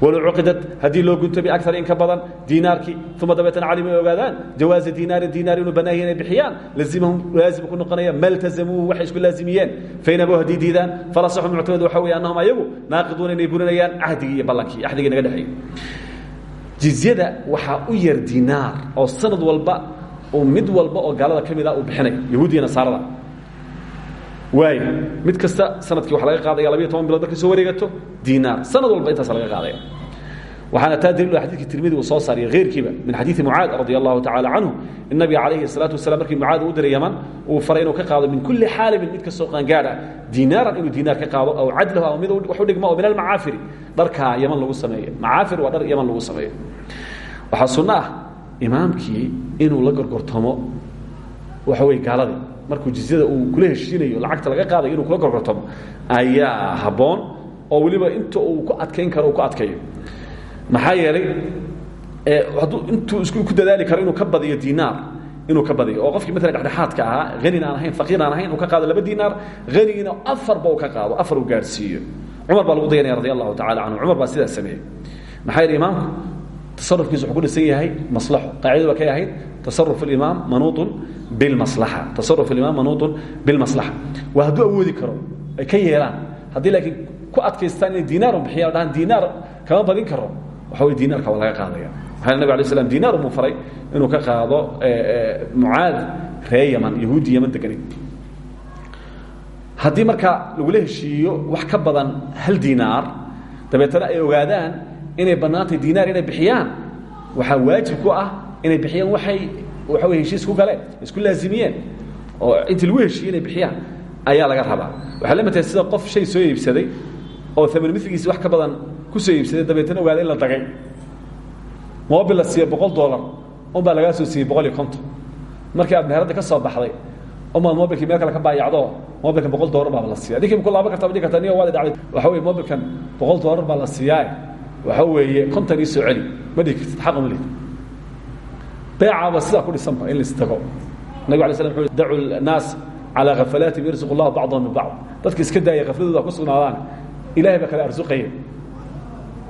walow cuqidad haddii loo gunto biaar in ka badan diinaarkii uma dabeetana calim ay ogaadaan jawaaza diinaarin diinaar inuu bannaan yahay inay bixiyaan lazimahum laazim ku noqonaya maltazamuuhu waxay isku laazimiyeen fain abuu haddii diidaan falasaxu muctamad waxa weeye annahum ayagu naaqiduuna inay burinayaan cahdigii iyo ballankii naga dhexeeyey jizyada waxaa u yar dinaar oo sanad walba uu mid walba oo gaalada ka mida uu bixinayo waay mid kasta sannadkii waxa laga qaadaya labiyo toban bilood markay soo wareegato dinaar. Sanad walba intaas laga qaadaya. Waxaana taa daliil xadidkii tirmidi uu soo saariya heyrkiiba min xadiidi mucaad radi allahu tacala canhu in nabiga calayhi الsalaatu wasalam markii mucaad uu diray yaman uu faray inuu ka qaado min kulli xaalibin mid kastoo qaangaadha. Dinaaran inuu dinaar ka qaado aw cadlahu ama mid wax u dhigma oo min almacaafiri dharkaa yaman lagu sameeyo. Macaafir waa dhar yaman lagu sameeyo. Waxaa sunno ah imaamkii inuu la gorgortamo waxa wey gaaladii markuu jizyada uu kula heshiinayo lacagta laga qaadayo inuu kula gorgortamo ayaa habboon oo weliba inta uu ku adkayn karo uu ku adkayo maxaa yeelay hadduu intuu isku ku dadaali karo inuu ka badiyo dinaar inuu ka badiyo. Oo qofkii maalan dhexdhexaadka ahaa hanin aan ahayn faqiir aan ahayn uu ka qaado laba dinaar hanigiina afarba uu ka qaado afar uu gaadhsiiyo cumar baa lagu dayanaya radi allahu tacala canhu cumar baa sidaas sameeyey. Maxaa yeele imaamku tasarufkiisu wuxuu ku dhisan yahay maslaxo. Qaacidada waa kay ahayd tasaruf alimaam manuutun bilmaslaxa tasaruf alimaam manuutun bilmaslaxa waa hadduu awoodi karo ay ka yeelaan haddii laakiin ku adkaystaan inay dinaarun bixiyaan dhahaan dinaar kama badin karo waxa wey dinaarka waa laga qaadaya maxaa nabig alay slam dinaar umuu faray inuu ka qaado mucaad ree yaman yahuudi yaman degani haddii marka lagula heshiiyo wax ka badan hal dinaar dabeetana ay ogaadaan inay bannaantay dinaar inay bixiyaan waxaa waajib ku ah inay bixiyaan waay waxa wey heshiis ku galeen isku laazimiyeen oo intii lagu heshiiye inay bixiyaan ayaa laga rabaa. Waxay la matahay sida qof shay soo iibsaday oo aman miligiisi wax ka badan ku soo iibsaday dabeetana ogaada in la dagay mobil la siiye boqol dolar un baa lagaa soo siiyey boqol iyo konton. Markii aad meheradda ka soo baxday umaad mobilkii meel kale ka baayacdo mobilkan boqol dolar baaba la siiya adinkii ma ku laaban karta ma dhigi karta niga waadi dhacday waxa weye mobilkan boqol dolar baa la siiyaa waxa weeye konton ii soo celi ma dhigi kartid xaq uma lihid beecaaba sidaa ku dhisanba in laisdago nabig alay slam wuxu dacu naas calaa khafalaatihim yarsuq allahu bacdahum min bacd dadka iska daaya khafladooda ku sugnaadaan ilahay baa kale arsuqaya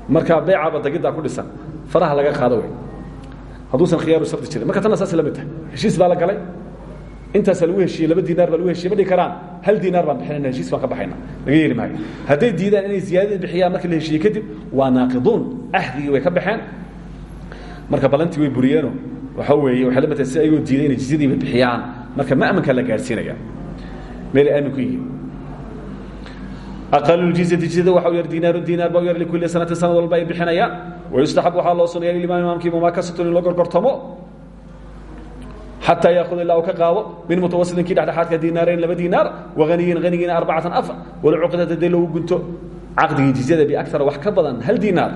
marka beecaaba dagiddaa ku dhisan faraha laga qaado wey hadduusan khiyaaru shardi jirin marka tanna saas la mid tahay heshiis baa la galay intaasaa lagu heshiiyey laba dinaar baa lagu heshiye ma dhigi karaan hal dinaar baan bixinayna heshiis baan ka baxayna laga yeeli maayo hadday diidaan inay ziyaadadii bixiyaan markii la heshiiyey kadib waa naaqiduun ahdigii way ka baxeen marka balantii way buriyeeno waxa weeye waxay la tahay si ayagoo diiday inay jizyadiiba bixiyaan. Marka ma'mankaa la gaadhsiinaya meelay aamin ku yihiin. Aqal jizyati jizyada waxa u yar dinaaru dinaar baa u yar likulli sanatin sanad walba ay bixinayaan wayustaxab waxaa loo sunaya lilimaam imaamkii mumaakasatun in loo gorgortamo. Xataa yaahuda ilaa uu ka qaado min mutawasitin kii dhexdhexaadka dinaarayn laba dinaar waaniyin anigiina arbacatan afar walcuqdata dee loogu gunto. Caqdigii jizyada biakara wax ka badan hal dinaar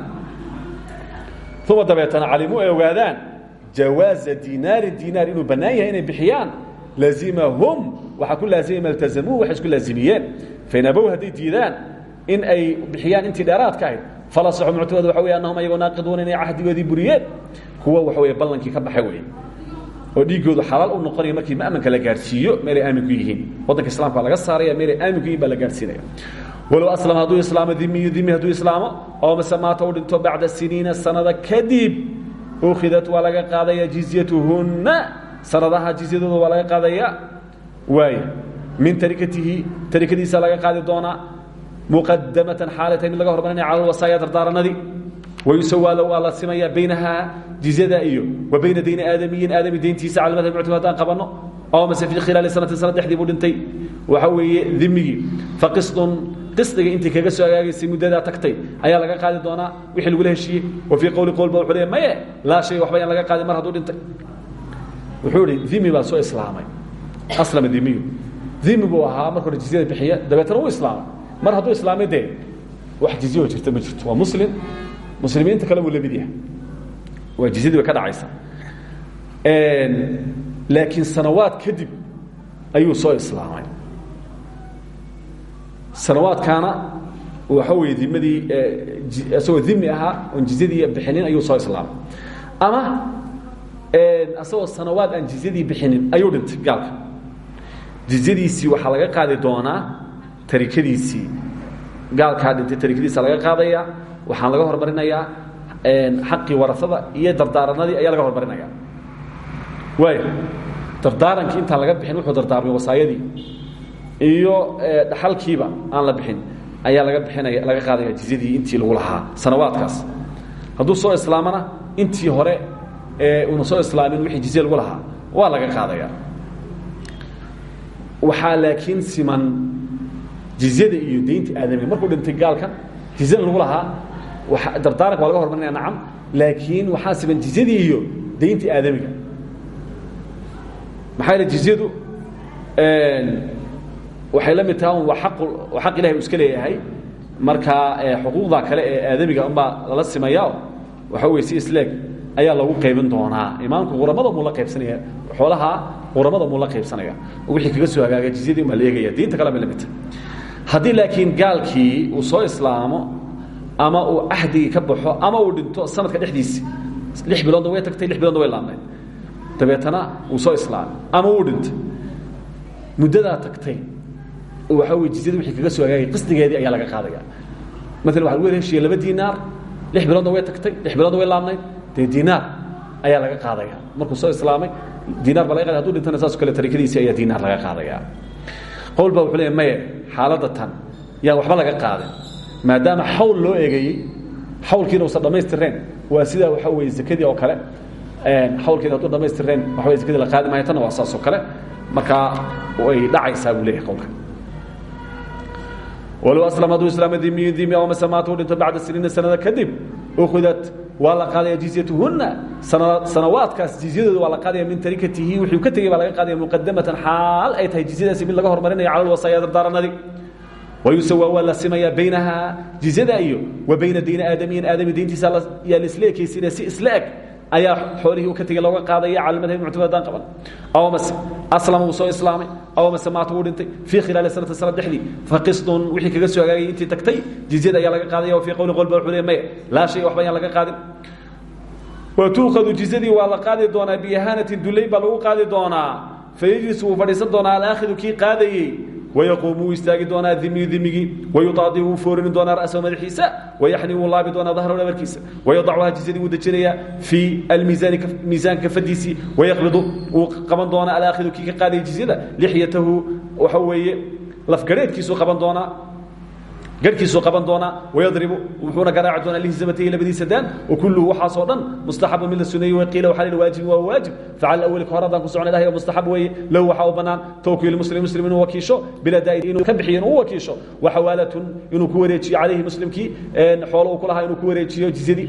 uma dabeetana calimu ay ogaadaan jawaaza dinaari dinaar inuu bannaan yahay inay bixiyaan lazimahum waxaa ku laazimay maltazamuuh waxay isku laazimiyeen fain abow hadday diidaan in ay bixiyaan intii dheeraadka ahayd falasaxu muctamad waxa wey annahum ayagoo naaqiduuna inay cahdigoodii buriyeen kuwa waxa wey ballankii ka baxay wey oo dhiiggoodu xalaal u noqonaya markii ma'manka la gaadhsiiyo meelay aamin ku yihiin waddanka islamka waa laga saaraya meelay aamin ku yihiin baa la gaadhsiinaya walow aslama hadduu islaamo dimiyu dimi hadduu islaamo oo mase maata u dhinto bacda siniina sanada kadib ukhidat waa laga qaadaya jizyatuhunna. Sanadaha jizyadooda waa laga qaadaya. Waay min tarikatihi tarikadiisa laga qaadi doonaa muqadamatan xaalata mid laga hormarinaya cala lwasaaya dardaaranadii wayusawaalo waa la simaya baynahaa jizyada iyo wa bayna dayni aadamiyin aadami deyntiisa cala madhab muctamad haddaan qabanno oo mase fii khilaali sanatin sanad dhexdii buu dhintay waxa weeye dimigii faqisdun qisdiga intii kaga soo agaagaysay muddadaa tagtay ayaa laga qaadi doonaa wixii lagula heshiiyey wa fii qowli qowl ba wuxuu leeyahy maye laa shay waxba yaan laga qaadin mar hadduu dhintay wuxuu ihi dimi baa soo islaamay aslama dimiyu dimi buu ahaa marka hore jizyada bixiya dabeetana uu islaamay mar hadduu islaamay dee wax jizyo jirta ma jirto waa muslim muslimiinta kale wuu la mid yahay waa jizyadii bay ka dhacaysa laakiin sanawaad kadib ayuu soo islaamay. Sanawaadkaana waxa weye dimadii isagoo dimi ahaa oon jizyadii bixinin ayuu soo islaamay. Ama asagoo sanawaad aan jizyadii bixinin ayuu dhintay gaalka. Jizyadiisii waxaa laga qaadi doonaa tarikadiisii gaalkaa dhintay tarikadiisa laga qaadaya waxaan laga hormarinayaa xaqii warasada iyo dardaaranadii ayaa laga hormarinaya waay dardaarankii intaan laga bixin wuxuu dardaarmay wasaayadii. Iyo dhaxalkiiba aan la bixin ayaa laga bixinaya laga qaadaya jizyadii intii lagu lahaa sanawaadkaas. Hadduu soo islaamana intii hore ee una soo islaamin wixii jizye lagu lahaa waa laga qaadaya. Waxaa laakiin siman jizyada iyo daynta aadamiga markuu dhintay gaalkan jizyada lagu lahaa dardaaranka waa laga hormarinaya nacam laakiin waxaa siman jizyadii iyo dayntii aadamiga maxaa yidhi jizyadu waxay la mid taha waa aq waa xaq ilahay u iska leeyahay. Markaa xuquuqda kale ee aadamiga unbaa lala simaya waxa wey si isleeg ayaa lagu qaybin doonaa. Imaamku quramada muu la qaybsanaya xoolaha quramada muu la qaybsanaya oo wixii kaga soo hagaaga jizyadii baa la eegaya. Diinta kale bay la mid tahay. Haddii laakiin gaalkii uu soo islaamo ama uu cahdigii ka baxo ama uu dhinto sanadka dhexdiisi lix biloodna way tagtay lix biloodna way laabnayd dabeetana uu soo islaamay. Ama uu dhintay. Muddadaa tagtay. Waxa wey jizyada wixii kaga soo hagaagay qisdigeedii ayaa laga qaadaya maalan waxa lagu wada heshiiye laba diinaar lix biloodna way tagtay lix biloodna way laabnayd dee diinaar ayaa laga qaadaya markuu soo islaamay diinaar baa laga qaday haduu dhintana saas kale tarikadiisi ayaa diinaar laga qaadaya qowl baa wuxuu leeya maye xaaladda tan yaan waxba laga qaadin. Maadaama xawl loo eegayey xawlkiina usan dhammaystireen waa sidaa waxa weye zakadii oo kale xawlkiina hadduu dhamaystireen waxa wey zakadii la qaadi maayo tanna waa saas oo kale. Markaa way dhacaysaa buu leeyahay qowlka. Walow aslam hadduu islaama dimiyu dimi aw mase maata u dhinto bacda siniina sanada kadib ukhudat waa la qaadaya jizyatuhunna. Sanawaadkaas jizyadooda waa la qaadaya min tarikatihi wuxuu ka tegey baa laga qaadaya muqadamatan xaal ay tahay jizyadaasi mid laga hormarinaya cala lwasaaya dardaaranadii wayusawa waa la simayaa baynaha jizyada iyo wa bayna dayni aadamiyin aadami dayntiisa yaa laisla ekaysiinaya si isla eg ayaa xoolihii u ka tegey looga qaadaya cala madhabi muctamad haddaan qaban. Aw mase aslama wuu soo islaamay. Aw mase maata wuu dhintay. Fii khilaali sanati sanad dhexdii faqisdun wixii kaga soo hagaagayay intii tagtay jizyada ayaa laga qaadaya wa fii qowli qolba wuxuu leey maya laa shay waxba ayaan laga qaadin. Wa tuukhadu jizyadii waa la qaadi doonaa biihaanatin dullayn baa lagu qaadi doonaa. Fayajlis wuu fadhiisan doonaa alaakhidu kii qaadayey wayaquumu wuu istaagi doonaa dimiyu dimigii wayuaadi wuu foorini doonaa ra'sahu madaxiisa wayaxni wuu laabi doonaa dahrahu dhabarkiisa wayadacuhaa jizyadii wuu dejinayaa fii miisaanka kafadiisii wayaqbidu wuu qaban doonaa alaakhidu kii ka qaadaya jizyada lixyatahu waxa weeye lafgareedkiisuu qaban doonaa garhkiisuu qaban doonaa wayadribu wuxuuna garaaci doonaa lihizamatahi labadiisa daan wakulluhu waxaasoo dhan mustaxabu mid la suneeyey waqiila waxaa lihi waajibin waa waajib. Facala awali ka hor haddaan ku socnay ilahay oo mustaxab weeye low waxaa u bannaan tawkiilu muslim muslim inuu wakiisho bilaa daa'id inuu ka bixiyo inuu wakiisho waxawaalatun inuu ku wareejiyo calayhi muslimkii xoolo uu ku lahaa inuu ku wareejiyo jizyadii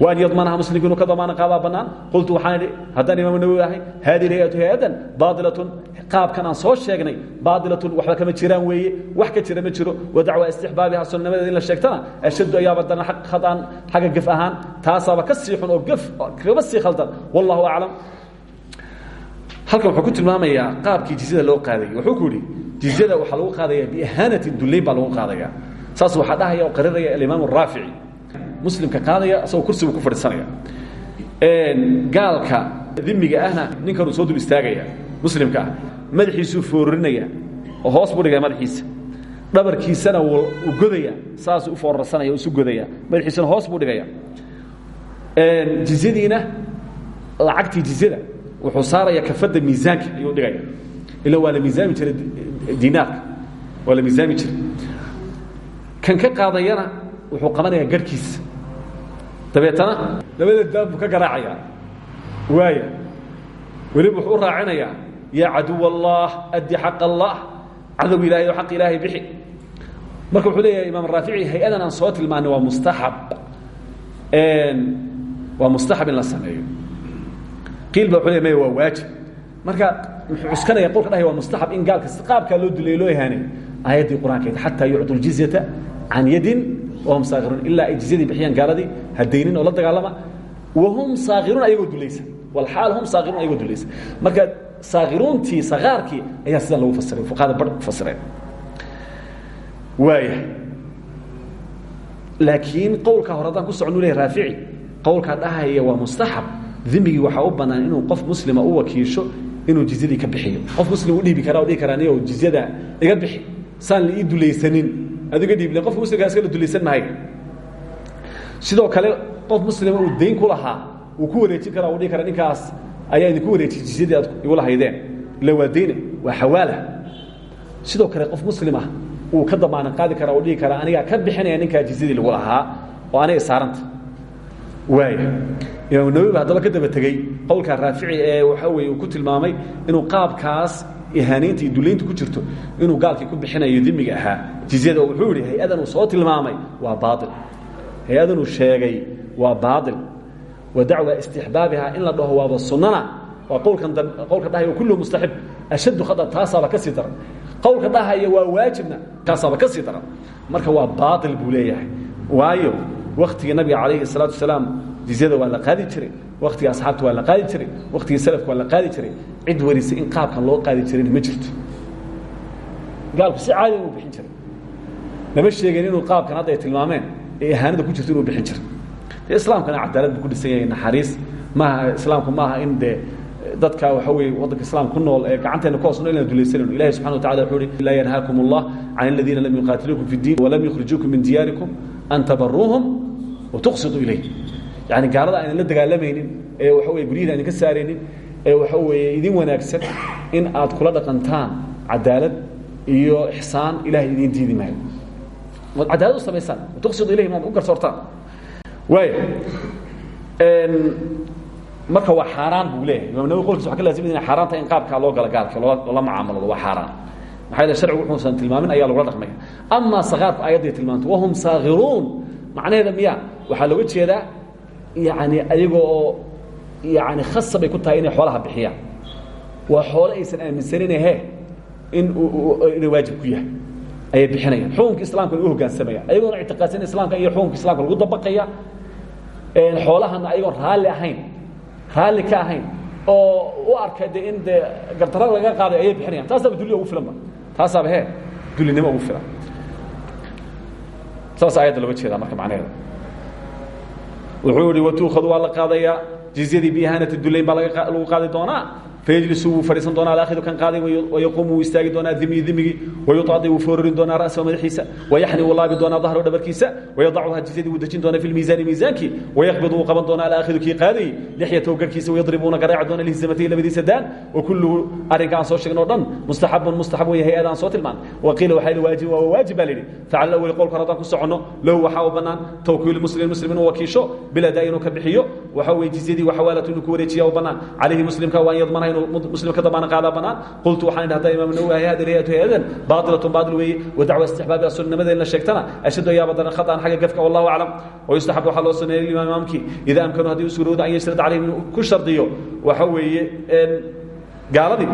wa an yadmanaha muslimkii inuu ka damaana qaadaa bannaan qultu waxaan idhi haddaan imaamu nawowi ahay hadihi hay'atu hay'adan baadilatun qaabkan aan soo sheegnay baadilatun waxba kama jiraan weeye wax ka jira ma jiro wa dacwa istixbaabiha sunnimadeeda in la sheegtana ashaddu ayaaba dana khadaan xagga gaf ahaan taasaaba ka sii xun oo gaf kagama sii khaldan wallahu aclam halkan wuxuu ku tilmaamayaa qaabkii jizyada loo qaadayay wuxuu ku yidhi jizyada waxaa lagu qaadaya biihaanatin dullayn baa lagu qaadaya saas waxaa dhahaya oo qarinaya alimaam araafici muslimka qaadaya asagoo kursigu ku fadhiisanaya. Gaalka dimiga ahna ninkanuu soo dul istaagaya muslimka ah madaxiisuu foorinaya oo hoos buu dhigaya madaxiisa dhabarkiisana wuu godaya saasuu u foorarsanaya isu godaya madaxiisana hoos buu dhigaya jizyadiina lacagtii jizyada wuxuu saaraya kafadda miisaanka ayuu dhigaya ila waa la miisaami jiray dinaarka waa la kan ka qaadayana wuxuu qabanaya garhkiisa dabeetana labada daan buu ka garaacaya waaya weliba wuxuu u raacinayaa yaa caduw addi xaq allah cadow ilahay oo xaq ilaahay bixi marka wuxuu leeyahay imaam raafici hay'adan aan soo tilmaanay waa mustaxab. Waa mustaxab in la sameeyo. Qiil ba wuxuu leey maya waa waajib. Marka muxuu cuskanaya qolka dhahay waa mustaxab in gaalka si qaabkaa loo dilay loo ihaanay aayaddii qur'aankeed xataa yucdu ljizyata can yadin wahum saakiruun ilaa ay jizyadii bixiyaan gaaladii hadaynin oo la dagaalama. Wahum saakiruun ayagoo dulaysan walxaal hum saakiruun ayagoo dulaysan marka saakiruuntii sakaarkii ayaa sidan lagu fasiray fuqahada bar fasireen waaya laakiin qowlka hore haddaan ku soconu leh raafici qowlkaa dhahaya waa mustaxab. Dimigii waxaa u bannaan inuu qof muslima u wakiisho inuu jizyadii ka bixiyo. Qof muslim u dhiibi karaa o dhihi karaa niyow jizyada iga bixi. Saan la ii dulaysanin. Adiga dhiible qofka muslimkaa iska la dulaysan mahay. Sidoo kale qof muslima uu dayn ku lahaa uu ku wareejin karaa uu dhihi karaa ninkaas ayaa idinku wareejiyey jizyadii aad igula haydeen ila waa dayne waa xawaala. Sidoo kale qof muslim ah uu ka damaanan qaadi karaa uu dhihi karaa anigaa ka bixinaya ninkaa jizyadii lagu lahaa oo aniga saaranta. Waaya imaam nawowi ba haddaba ka daba tegey qowlkaa raafici ee waxa weye uu ku tilmaamay inuu qaabkaas ihaanaynta iyo dullaynta ku jirto inuu gaalkii ku bixinayo dimiga ahaa. Jizyada oo wuxuu yidhi hay'adan uu soo tilmaamay waa baail hay'adan uu sheegay waa baail wa dacwa istixbaabiha in la dhaho waaba sunnana waa qowlkan qowlka dhahaya kullu mustaxib ashaddu khada taasaaba ka sii daran qowlka dhahaya waa waajibna kaasaaba ka sii marka waa baail buu waayo waktigii nabiga calayhi salaatu wasalaam jizyada waa la jiray waktigii asxaabta waa la jiray waktigii salafka waa la jiray. Cid warisay in qaabkan loo qaadi jirin ma jirto. Gaalku si caadi inuu bixin jiray lama sheegin inuu qaabkan hadda tilmaameen ee ihaanada ku jirto inuu bixin jiray islaamkana cadaalad ku dhisan yahay naxariis. Maaha islaamku maaha in dee dadka waxa weye waddanka islaam ku nool ee gacanteena ku hoosno inaan dulaysanayno ilahi subxana wa tacala wuxuu uhi laa yanhaakum allah can aladiina lam yuqaatiluukum fi اddiin walam yukhrijuukum min diyaarikum an tabaruuhum watuqsiduu ilayh. Yani gaalada aynan la dagaalamaynin ee waxa weye guryihin aynan ka saaraynin ee waxa weeye idin wanaagsan in aad kula dhaqantaan cadaalad iyo ixsaan ilahay idiin diidi maayo. Oad cadaalad u samaysaan watuqsidu ilayhim aad u garsoortaan. Waaya marka waa xaaraan buu leeyahay. Imam nawi qolkiisa waa ka lazimay ina xaaraan tahay in qaabkaa loo gala gaalka loola loola mucaamalado waa xaaraan. Maxaa yeele sharcigu wuxuusan tilmaamin ayaa lagula dhaqmaya amaa sakaarku ayadday tilmaanto wahum saakiruun macnaheeda miya waxaa looga jeedaa yani ayaga oo yani khasabay ku tahay inay xoolaha bixiyaan waa xoole aysan aaminsanine he in ina waajib ku yahay. Ayay bixinayaan. Xukunka islaamkana u hogaansamayaan ayagoona ictiqaadsan islaamka iyo xukunka islamka lagu dabaqaya xoolahana ayagoon raalli ahayn raalli ka ahayn oo u arka de in dee gartara laga qaaday ayay bixinayan taasaaba dulli ugu filanba taasaaba he dullinimo ugu filan. Saas ayadda looga jeedaa marka macnaheeda wuxuu ihi watuukhadu waa la qaadayaa. Jizyadii biihaanati dullayn baa lagu qaadi doonaa fayjlisu wuu fadhiisan doonaa alaakidu kan qaaday wayaquumu wuu istaagi doonaa dimigi dimigii wayuطadi wuu foorarin doonaa ra'sahu madaxiisa wayaxni wuu laabi doonaa dahro dhabarkiisa wayadacuha jizyadii wuu dejin doonaa fi lmiisaani miisaankii wayaqbidu wuu qaban doonaa alaakidu kii qaadayey lixyatahu garhkiisa wayadribuuna garaaci doona lihizamatayi labadiisa daan wakulluhu arrinka aan soo sheegin o dhan mustaxabun mustaxab weeye hay'ada aan soo tilmaan waqiila waxaa waajib waa waajib baa la yidhi facala awali qolka hore haddaan ku soconno lahu waxaa u bannaan tawkiilu muslimin muslim inuu wakiisho biladaa inuu ka bixiyo waxa weye jizyadii waxawaalatu inuu ku wareejiya u bannaan calayhi muslimka waa an yadmanaha muslim ka damaana qaadaa banaan. Qultu waxaan idhahdaa imaam nawawi hada hayatu hayadan baatilatun baatil weeye wa dacwa istixbaabi sunnimadeed in la sheegtana ashaddu ayaa badaran khataan xagga gefka wallahu aclam wayustaxab waxaa loo sameeyey imaam imaamkii idaa amkanu haddii u suurowda an yashrad calayhim inuu ku shardiyo. Waxa weeye gaaladii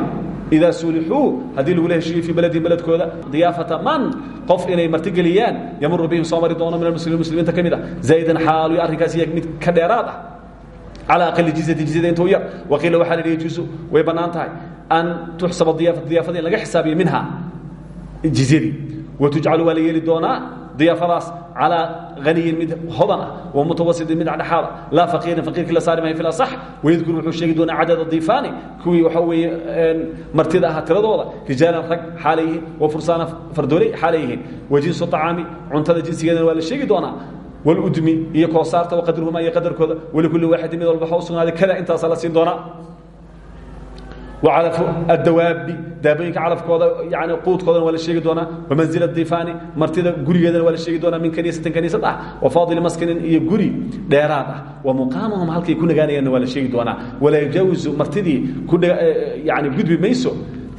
idaa suulixuu haddii lagula heshiiyo fii beledin beledkooda diyaafata man qof inay martigeliyaan yamuru bihim soo mari doono min almuslimiin muslimiinta ka mid ah zaa'idan xaalu arrinkaas mid ka dheeraad ah على أقل جزية جزية انتو ير وقيل وحال يجوز ويبنانتها أن تحسب الضيافة الضيافة لغا حسابي منها جزية وتجعل ولي لدونا ضيافة راس على غني من هضنة ومتوسط من على حالة لا فقير فقير كلا صار ما في الأصح ويذكر وحو شيء دون عدد الضيفان كوي وحوي مرتدها تردوضة رجالا رق حاليه وفرسان فردولي حاليه وجنس طعامي عنتد wludmi iyo koosaarta waqadruhuma iyo qadarkooda walikuli waaxidin mid walba waxa u sugnaaday kada intaasaa la siin doonaa wacalafu addawaabi daabooyinka calafkooda yani quudkoodana waa la sheegi doonaa wamanzila difaani martida gurigeedana waa la sheegi doonaa min kaniisatin kaniisad ah wa faadili maskinin iyo guri dheeraad ah wa muqaamahum halkay ku nagaanayaanna waa la sheegi doonaa walaa yujaawizu martidii yani gudbi mayso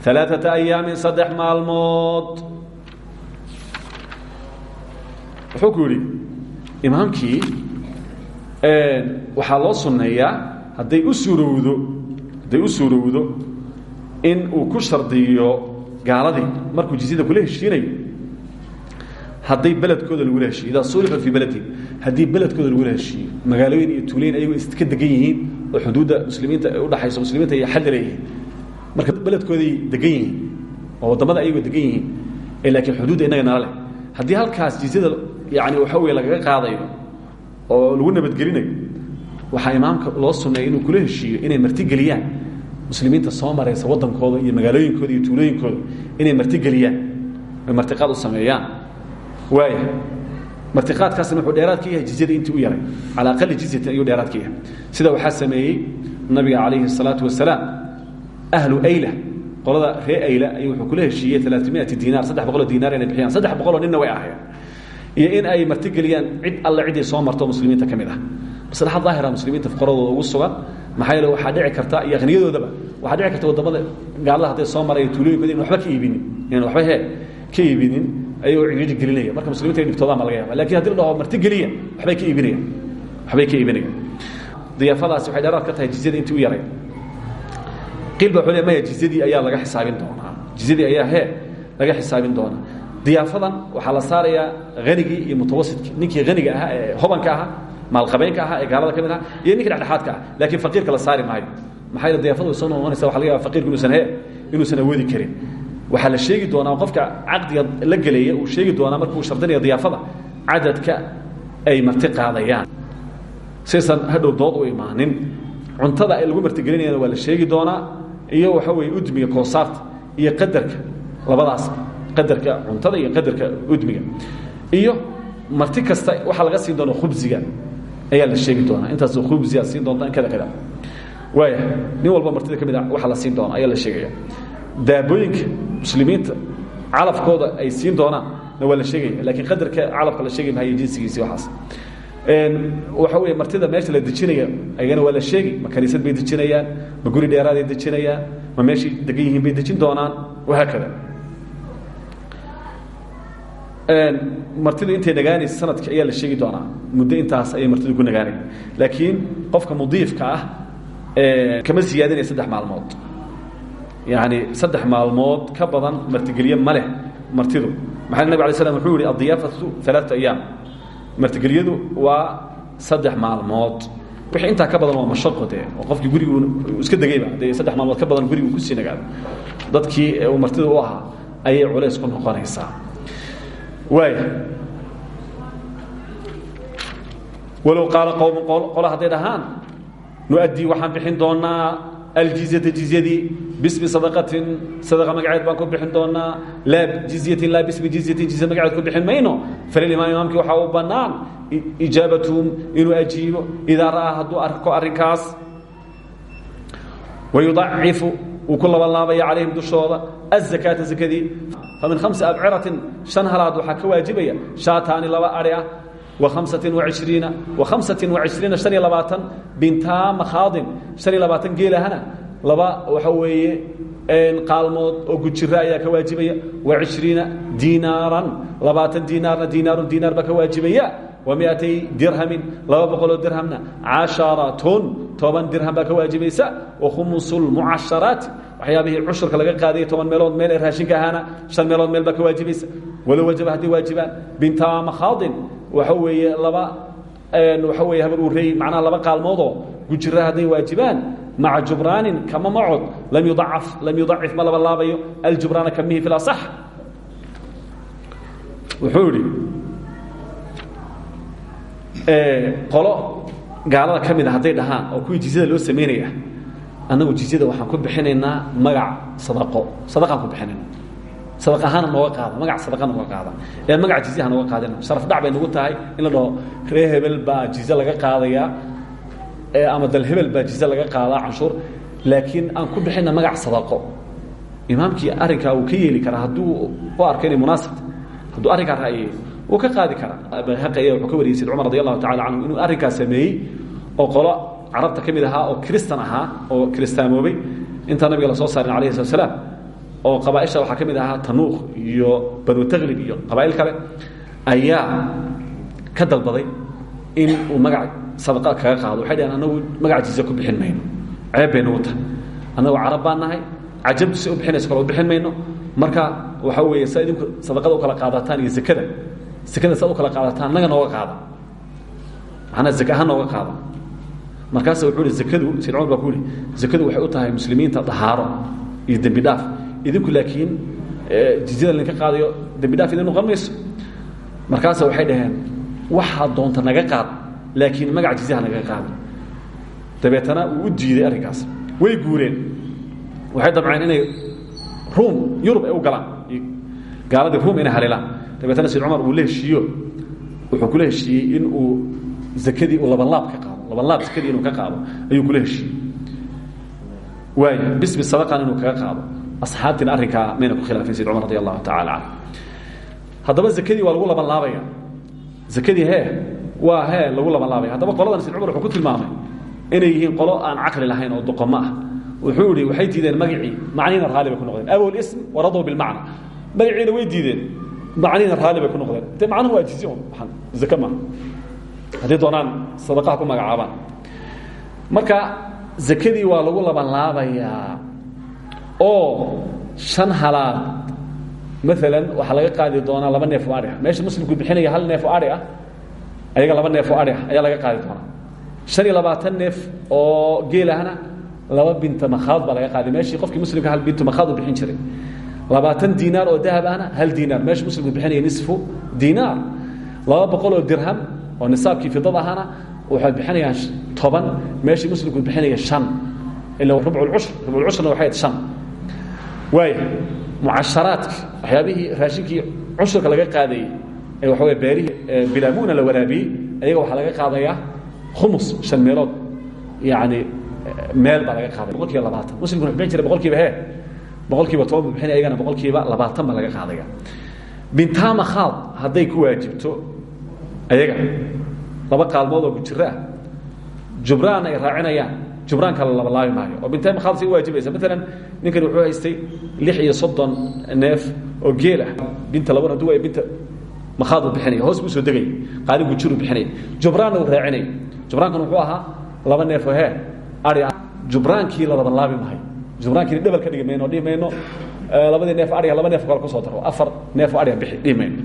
alaaata ayaamin saddex maalmood wuxuu ku yidhi imaamkii waxaa loo sunneeyaa hadday u suurowdo hadday u suurowdo in uu ku shardiyo gaaladii. Markuu jizyada kula heshiinayo hadday beledkooda lagula heshiiyo idaa sulixu fii beledin haddii beledkooda lagula heshiiyo magaalooyin iyo tuulayin ayagoo iska degan yihiin oo xuduudda muslimiinta ay udhaxayso muslimiinta iyo xalli leeyihiin marka beledkooday degan yihiin oo waddamada ayagoo degan yihiin ee laakiin xuduudda innaga nala leh. Haddii halkaas jizyada yani waxa weye lagaga qaadayo oo lagu nabadgelinayo waxaa imaamka loo sunneeya inuu kula heshiiyo inay martigeliyaan muslimiinta soo maraysa waddankooda iyo magaalooyinkooda iyo tuulooyinkooda inay martigeliyaan oy martiqaad u sameeyaan. Waaya martiqaadkaasna wuxuu dheeraad ka yahay jizyada intii u yaray. Cala aqali jizyatin ayuu dheeraad ka sida waxaa sameeyey nabiga calayhi الsalaatu wasalaam ahlu ayla qolada ree ayla ayuu wuxuu kula heshiiyey alaaimiati diinaar saddex boqoloo inay bixiyaan. Saddex boqoloo way ahayeen iyo in ay martigeliyaan cid alle ciday soo marto muslimiinta ka mid ah. Muslimiinta fuqaradooda ugu sugan maxaa yeele waxaa dhici karta iyo aqniyadoodaba waxaa dhici karta waddamada gaalada hadday soo maraya tuulooyinkooda inan ka iibinin inan waba he ka iibinin ayagoo ciiidi gelinaya. Marka muslimiinta ay dhibtoodaan ba laga yaaba laakiin haddii la dhaho marti geliya waxbay ka iibinayaan waxbay ka iibinayaan diyaafadaasi waxay dheeraad ka tahay jizyada intii u yaray. Qiil ba wuxuu le ayaa laga xisaabin doonaa. Jizyadii ayaa he laga xisaabin doonaa diyaafadan waxaa la saarayaa hanigii iyo mutawasidkii ninkii haniga ahaa ee hobanka ahaa maalqabeenka ahaa ee gaalada ka mid iyo ninkii dhexdhexaadka ah laakiin faqiirka la saari maayo. Maxaa diyaafadu soo noqonaysa waxa laga yaba faqirku inuusan he inuusan awoodi karin. Waxaa la sheegi doonaa qofka caqdiga la gelaya uu sheegi doonaa markuu shardinayo diyaafada cadadka ay marti qaadayaan. Saysan hadhow dood u imaanin. Cuntada ay lagu martigelinayana waa la sheegi doonaa iyo waxa weeye udmiga koosaarta iyo qadarka labadaas qadarka cuntada iyo qadarka udmiga. Iyo marti kasta waxaa laga siin doona khubsiga ayaa la sheegi doonaa. Intaas khubsiga siin doonta in kada kada waaya nin walba martida ka mid a waxaa la siin doona ayaa la sheegaya. Daabooyinka muslimiinta calafkooda ay siin doonaan na waa la sheegaya. Laakiin qadarka calafka la sheegi maayo jinsigiisi waxaas. Waxa wey martida meesha la dejinaya ayagana waa la sheegi ma kaniisad bay dejinayaan ma guri dheeraaday dejinayaan ma meeshay degan yihiin bay dejin doonaan wahaakada martidu intay nagaanaysa sanadki ayaa la sheegi doonaa. Muddo intaas ayay martidu ku nagaanaya laakiin qofka mudiifka ah kama siyaadinaya saddex maalmood. Yani saddex maalmood ka badan martigelye ma leh martidu. Maxaa nabig alay slam wuxuu yihi addiyaafatu alaata ayaam martigelyadu waa saddex maalmood. Wixii intaa ka badan waa mashaqo dee oo qofkii gurigu iska degayba dee saddex maalmood ka badan gurigu ku sii nagaado. Dadkii uu martida u ahaa ayay culays ku noqonaysaa waaya walow qaala qowmu qola hadday dhahaan nuaddii waxaan bixin doonaa aljizyata jizyadii bismi sadaqatin sadaqa magaceed baan ku bixin doonaa. Laa jizyatin laa bismi jizyatin jizya magaceed ku bixin mayno? Falilimaam imaamkii waxaa u bannaan. Ijaabatuhum inuu ajiibo idaa ra'aa hadduu arko arrinkaas. Wayudacifu wuu ku labanlaabaya calayhim dushooda azakaata sakadii fa min khamsi abciratin shan halaad waxaa ka waajibaya shaataani laba ari ah wa hamsatin waishriina wa hamsatin waishriina han iyo labaatan bintaa makhaadin han iyo labaatan geelahana laba waxa weeye qaalmood oo gujira ayaa ka waajibaya wa cishriina diinaaran labaatan diinaarna diinaarun diinaar baa ka waajibaya. وamiئatay dirhamin laba boqoloo dirhamna caشharatun toban dirham baa ka waajibaysa وkhumus الmucasharaati waxyaabihii cushurka laga qaadaya toban meelood meel ee raashinka ahaana shan meelood meel baa ka waajibaysa walow wajaba hadday waajibaan bintaa makhaadin waxa weeye laba waxa weye habar ureey macnaha laba qaalmoodoo gujira hadday waajibaan maca jubraanin kama macod lam yudacaf lam yudacif ma laba laabayo aljubraana kamihi fi lasax wuxuu idhi qolo gaalada ka mid a hadday dhahaan oo kuwii jizyada loo samaynaya annagu jizyada waxaan ku bixinaynaa magac sadaqo. Sadaqaan ku bixinayna sadaq ahaana nooga qaada magac sadaqa nooga qaada. Ee magac jizyaha nooga qaadina sharaf dhac bay nagu tahay in la dhaho ree hebel baa jizye laga qaadayaa ama dal hebel baa jizye laga qaadaa canshuur. Laakiin aan ku bixina magac sadaqo. Imaamkii arrinkaa uu ka yeeli karaa hadduu u arko inay munaasibta hadduu arrinkaa ra'yeeyo wuu ka qaadi karaa wuxuu ka wariyey cumar radi allahu tacala inuu arrinkaa sameeyey oo qolo carabta ka ahaa oo kristan ahaa oo kiristaamoobay intaa nabiga la soo saarin alayhi slat oo qabaaisha waxaa ka ahaa tanuuq iyo banu taklib iyo qabaa'il kale ayaa ka dalbaday in uu magac sadaqa kaga qaado. Waxay dhaheen anagu magac ku bixin mayno. Ceeb bay nagu tahay. Annagu carab u bixinayso kale u bixin marka waxaa weeye saa idinku sadaqada u kala qaadataan iyo zakada zakada saa u kala qaadataan annaga nooga qaada. Macnaa zaka ahaan nooga qaada. Markaas wuxuu ihi zakadu sayd cumar baa ku yihi zakadu waxay u tahay muslimiinta dahaaro iyo dembi dhaaf. Idinku laakiin jizyada laydinka qaadayo dembi dhaaf idin noqon mayso. Markaasa waxay dhaheen waxaa doonta naga qaad laakiin magac jizyaha nagaga qaada dabeetana uu u diiday arrinkaas. Way guureen. Waxay damceen inay ruum yurub ay u galaan. Gaaladii ruum inay halilaan dabeetana sayd cumar uu la heshiiyo wuxuu kula heshiiyey in uu zakadii uu labanlaab ka qaado labanlaab zakadii inuu ka qaado ayuu kula heshiiyey waay bismi sadaqan inuu kaga qaado. Asxaabtiina arrinkaa mayna ku khilaafin sayd cumar radi allahu tacala canhu haddaba zakadii waa lagu laban laabaya. Zakadii hee waa he lagu labanlaabay haddaba qoladan sayd cumar wuxuu ku tilmaamay inay yihiin qolo aan caqli lahayn oo doqomo ah. Wuxuu ihi waxay diideen magacii macniina raalli bay ku noqdeen. Abow ism waradow bilmacna magaciina way diideen macniina raalli bay ku noqdeen. De macnuhu waa jizye un zake maaha haddii doonaan sadaqaha ku magacaabaan. Marka zakadii waa lagu labanlaabayaa oo shan halaad. Maalan waxaa laga qaadi doonaa laba neef oo adhi ah meesha muslimku bixinaya hal neef oo adhi ah ayaga laba neef oo adhi ah ayaa laga qaadi doonaa. Shan iyo labaatan neef oo geelahna laba binta makhaad baa laga qaaday meeshii qofkii muslimka hal bintu makhaad u bixin jiray labaatan diinaar oo dahab ahna hal diinaar meesha muslimku bixinaya nisfu diinaar laba boqol oo dirham oo nisaabkii fidad ahana waxay bixinayaan toban. Meeshii muslimku bixinaya shan. Ila rubculcushr rubculcushrna waxay ahayd shan. Waaya mucasharaadki waxyaabihii raashinkii cushurka laga qaadayey ee waxa wey beerihii bilaamuna la waraabiyey ayaga waxaa laga qaadayaa khumus shan meelood. Yacni meel baa laga qaaday. Boqol kiiba labaatan muslimkuna bixin jiray boqol kiiba hee boqol kiiba toban buu bixinaya ayagana boqol kiiba labaatan baa laga qaadaya bintaama khaad hadday ku waajibto ayaga laba qaalmood oo gujiro ah jubraan ay raacinayaan. Jubraan kala labalaabi maayo. Oo bintaama khaad say waajibaysa maalan ninkani wuxuu haystay lix iyo soddon neef oo geel ah. Binta laban hadduu waaya binta makhaad buu bixinaya. Hoos buu soo degaya qaalin gujiru bixinaya. Jubraanna uu raacinaya jubraankana wuxuu ahaa laba neef oo hee ari ah. Jubraankii la labanlaabi maayo jubraankiina dhebel ka dhigi mayno dhihi mayno labadii neef ariga laba neef kale ku soo daro afar neef oo ariga bixi dhihi mayno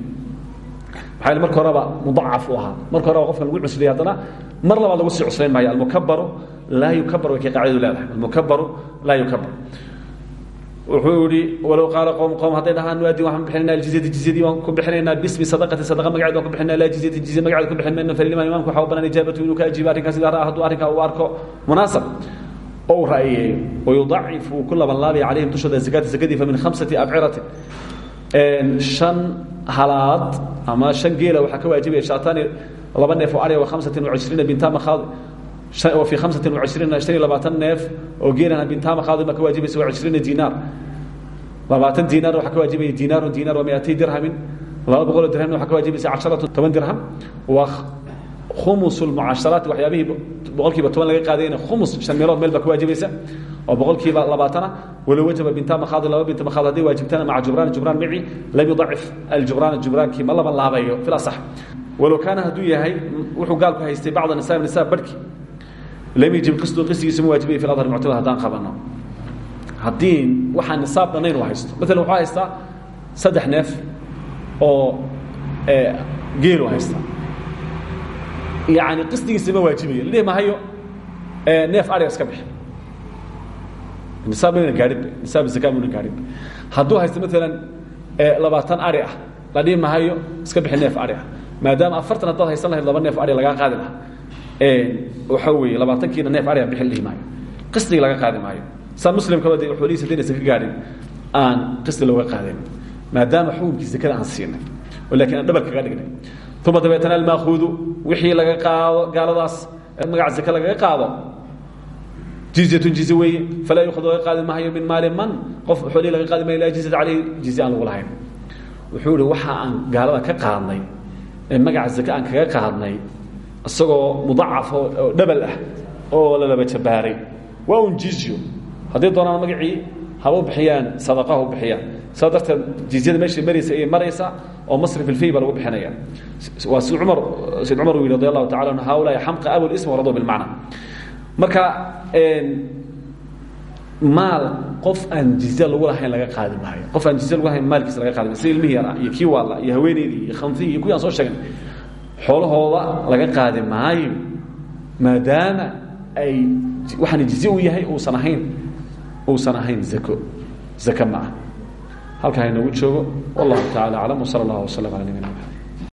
maxaa yeel marka horeba mudacaf u ahaa. Marka horeba qofka lagu cusliyay haddana mar labaad lagu sii cuslayn maayo almukabaru laa yukabar way kay qaacidadu leedahay. Almukabaru laa yukabar wuxuu yihi walow qaala qowm qowm hadday dhahaan nuadi waxaan bixinaynaa aljizyati jizyadii waan ku bixinaynaa bismi sadaqati sadaqa magaceed waan ku bixinaa laa jizyati jizya magaceed ku bixin mayno faliliman imaamku waxaa u banaan ijaabatu inuu ka ajiibo arrinkaa sidaa raa hadduu arrinkaa uu arko munaasab oo raayeeyo wayudacif uu ku labanlaabaya alayhim dushooda zakata sakadii fa min hamsati abcirati an halaad ama an geela waxaa ka waajibaya shaataani laba neef oo ari hamsati wacishriina bintamakhaad fi hamsati wacishriina han iyo labaatan neef oo geelana bintamakhaadin baa ka waajibaysa wacishriina dinaar labaatan dinaar waxaa ka waajibaya dinaaru dinar wa miatay dirhamin. Laba boqoloo dirhamna waxaa ka waajibaysa casharatu toban dirham khumus almu'asharat waxyaabihi boqolkiiba 10 laga qaadayna khumus shan meelood meel ba ka waajibaysa oo boqolkiiba labaatana wala wajaba bintaama qaad laba bintaama qaad haddii waajibtana maca jubran jubran mici lam yudhif aljubran jubran ki ma laba laabayo fil asah walaw kana haduu yahay wuxuu gaalku haystay bacda nisaab nisaab barki lam yajib qisdu qisdigiisa ma waajibay fi adhar muctamad haddaan qabano haddii waxaan nisaab dhannayn u haysto maalan wuxuu haystaa saddex neef oo geelu haystaa yacni qisdigiisa ma waajibayo la dhihi mahayo neef ariga iska bixi. Nisaab mayna gaadhinba nisaab zakaa mayna gaadhinba hadduu haysto maalan labaatan ari ah la dhihi mahayo iska bixi neef ari ah. Maadaama afartan haddaad haysan lahayd laba neef ari lagaa qaadi lahaa waxa weeye labaatankiina neef ariga bixin dhihi maayo. Qisdiga laga qaadi maayo. Saa muslimkaba dee xoolihiisa hadayna saka gaadhin aan qisdi looga qaadayn maadaama xukunkii zakada aan siinay oo laakiin aan dhabal kaga dhignay uma dabeetana almaakuudu wixii laga qaado gaaladaas magaca zaka lagaga qaado. Jizyatun jizye weeye falaa yukhadu laga qaadi maayo min maali man. Qof xoolihii laga qaadi maayo laa jizyata caleyhi jizye aan lagu lahayn. Wuxuu ihi waxa aan gaalada ka qaadnay ee magaca zaka aan kaga qaadnay isagoo mudacaf oo dhabal ah oo la laba jabaaray. Waa un jizyo. Hadday doonaan magacii haba bixiyaan sadaqaha bixiyaan. Saa darteed jizyada meeshay maraysa ayay maraysaa oo masrif ilfiy baa lagu bixinaya. Waa sid cumar sayd cumar uu yidhi radi allahu tacala anhu haulaai xamqa abu lism warado bilmacna marka maal qof aan jizye lagu lahayn laga qaadi maayo. Qof aan jizye lagu lahayn maalkiisa laga qaadi maayo. Sida ilmihii yaraa iyo kii waalla iyo haweeneydii iyo khamsihii iyo kuwii aan soo sheegnay. Xoolahooda laga qaadi maayo maadaama ay waxaana jizye u yahay uusan ahayn uusan ahayn zako zako ma ah halkaa inoogu joogo. Wallahu tacala aclam wsala allah waslm ala nabina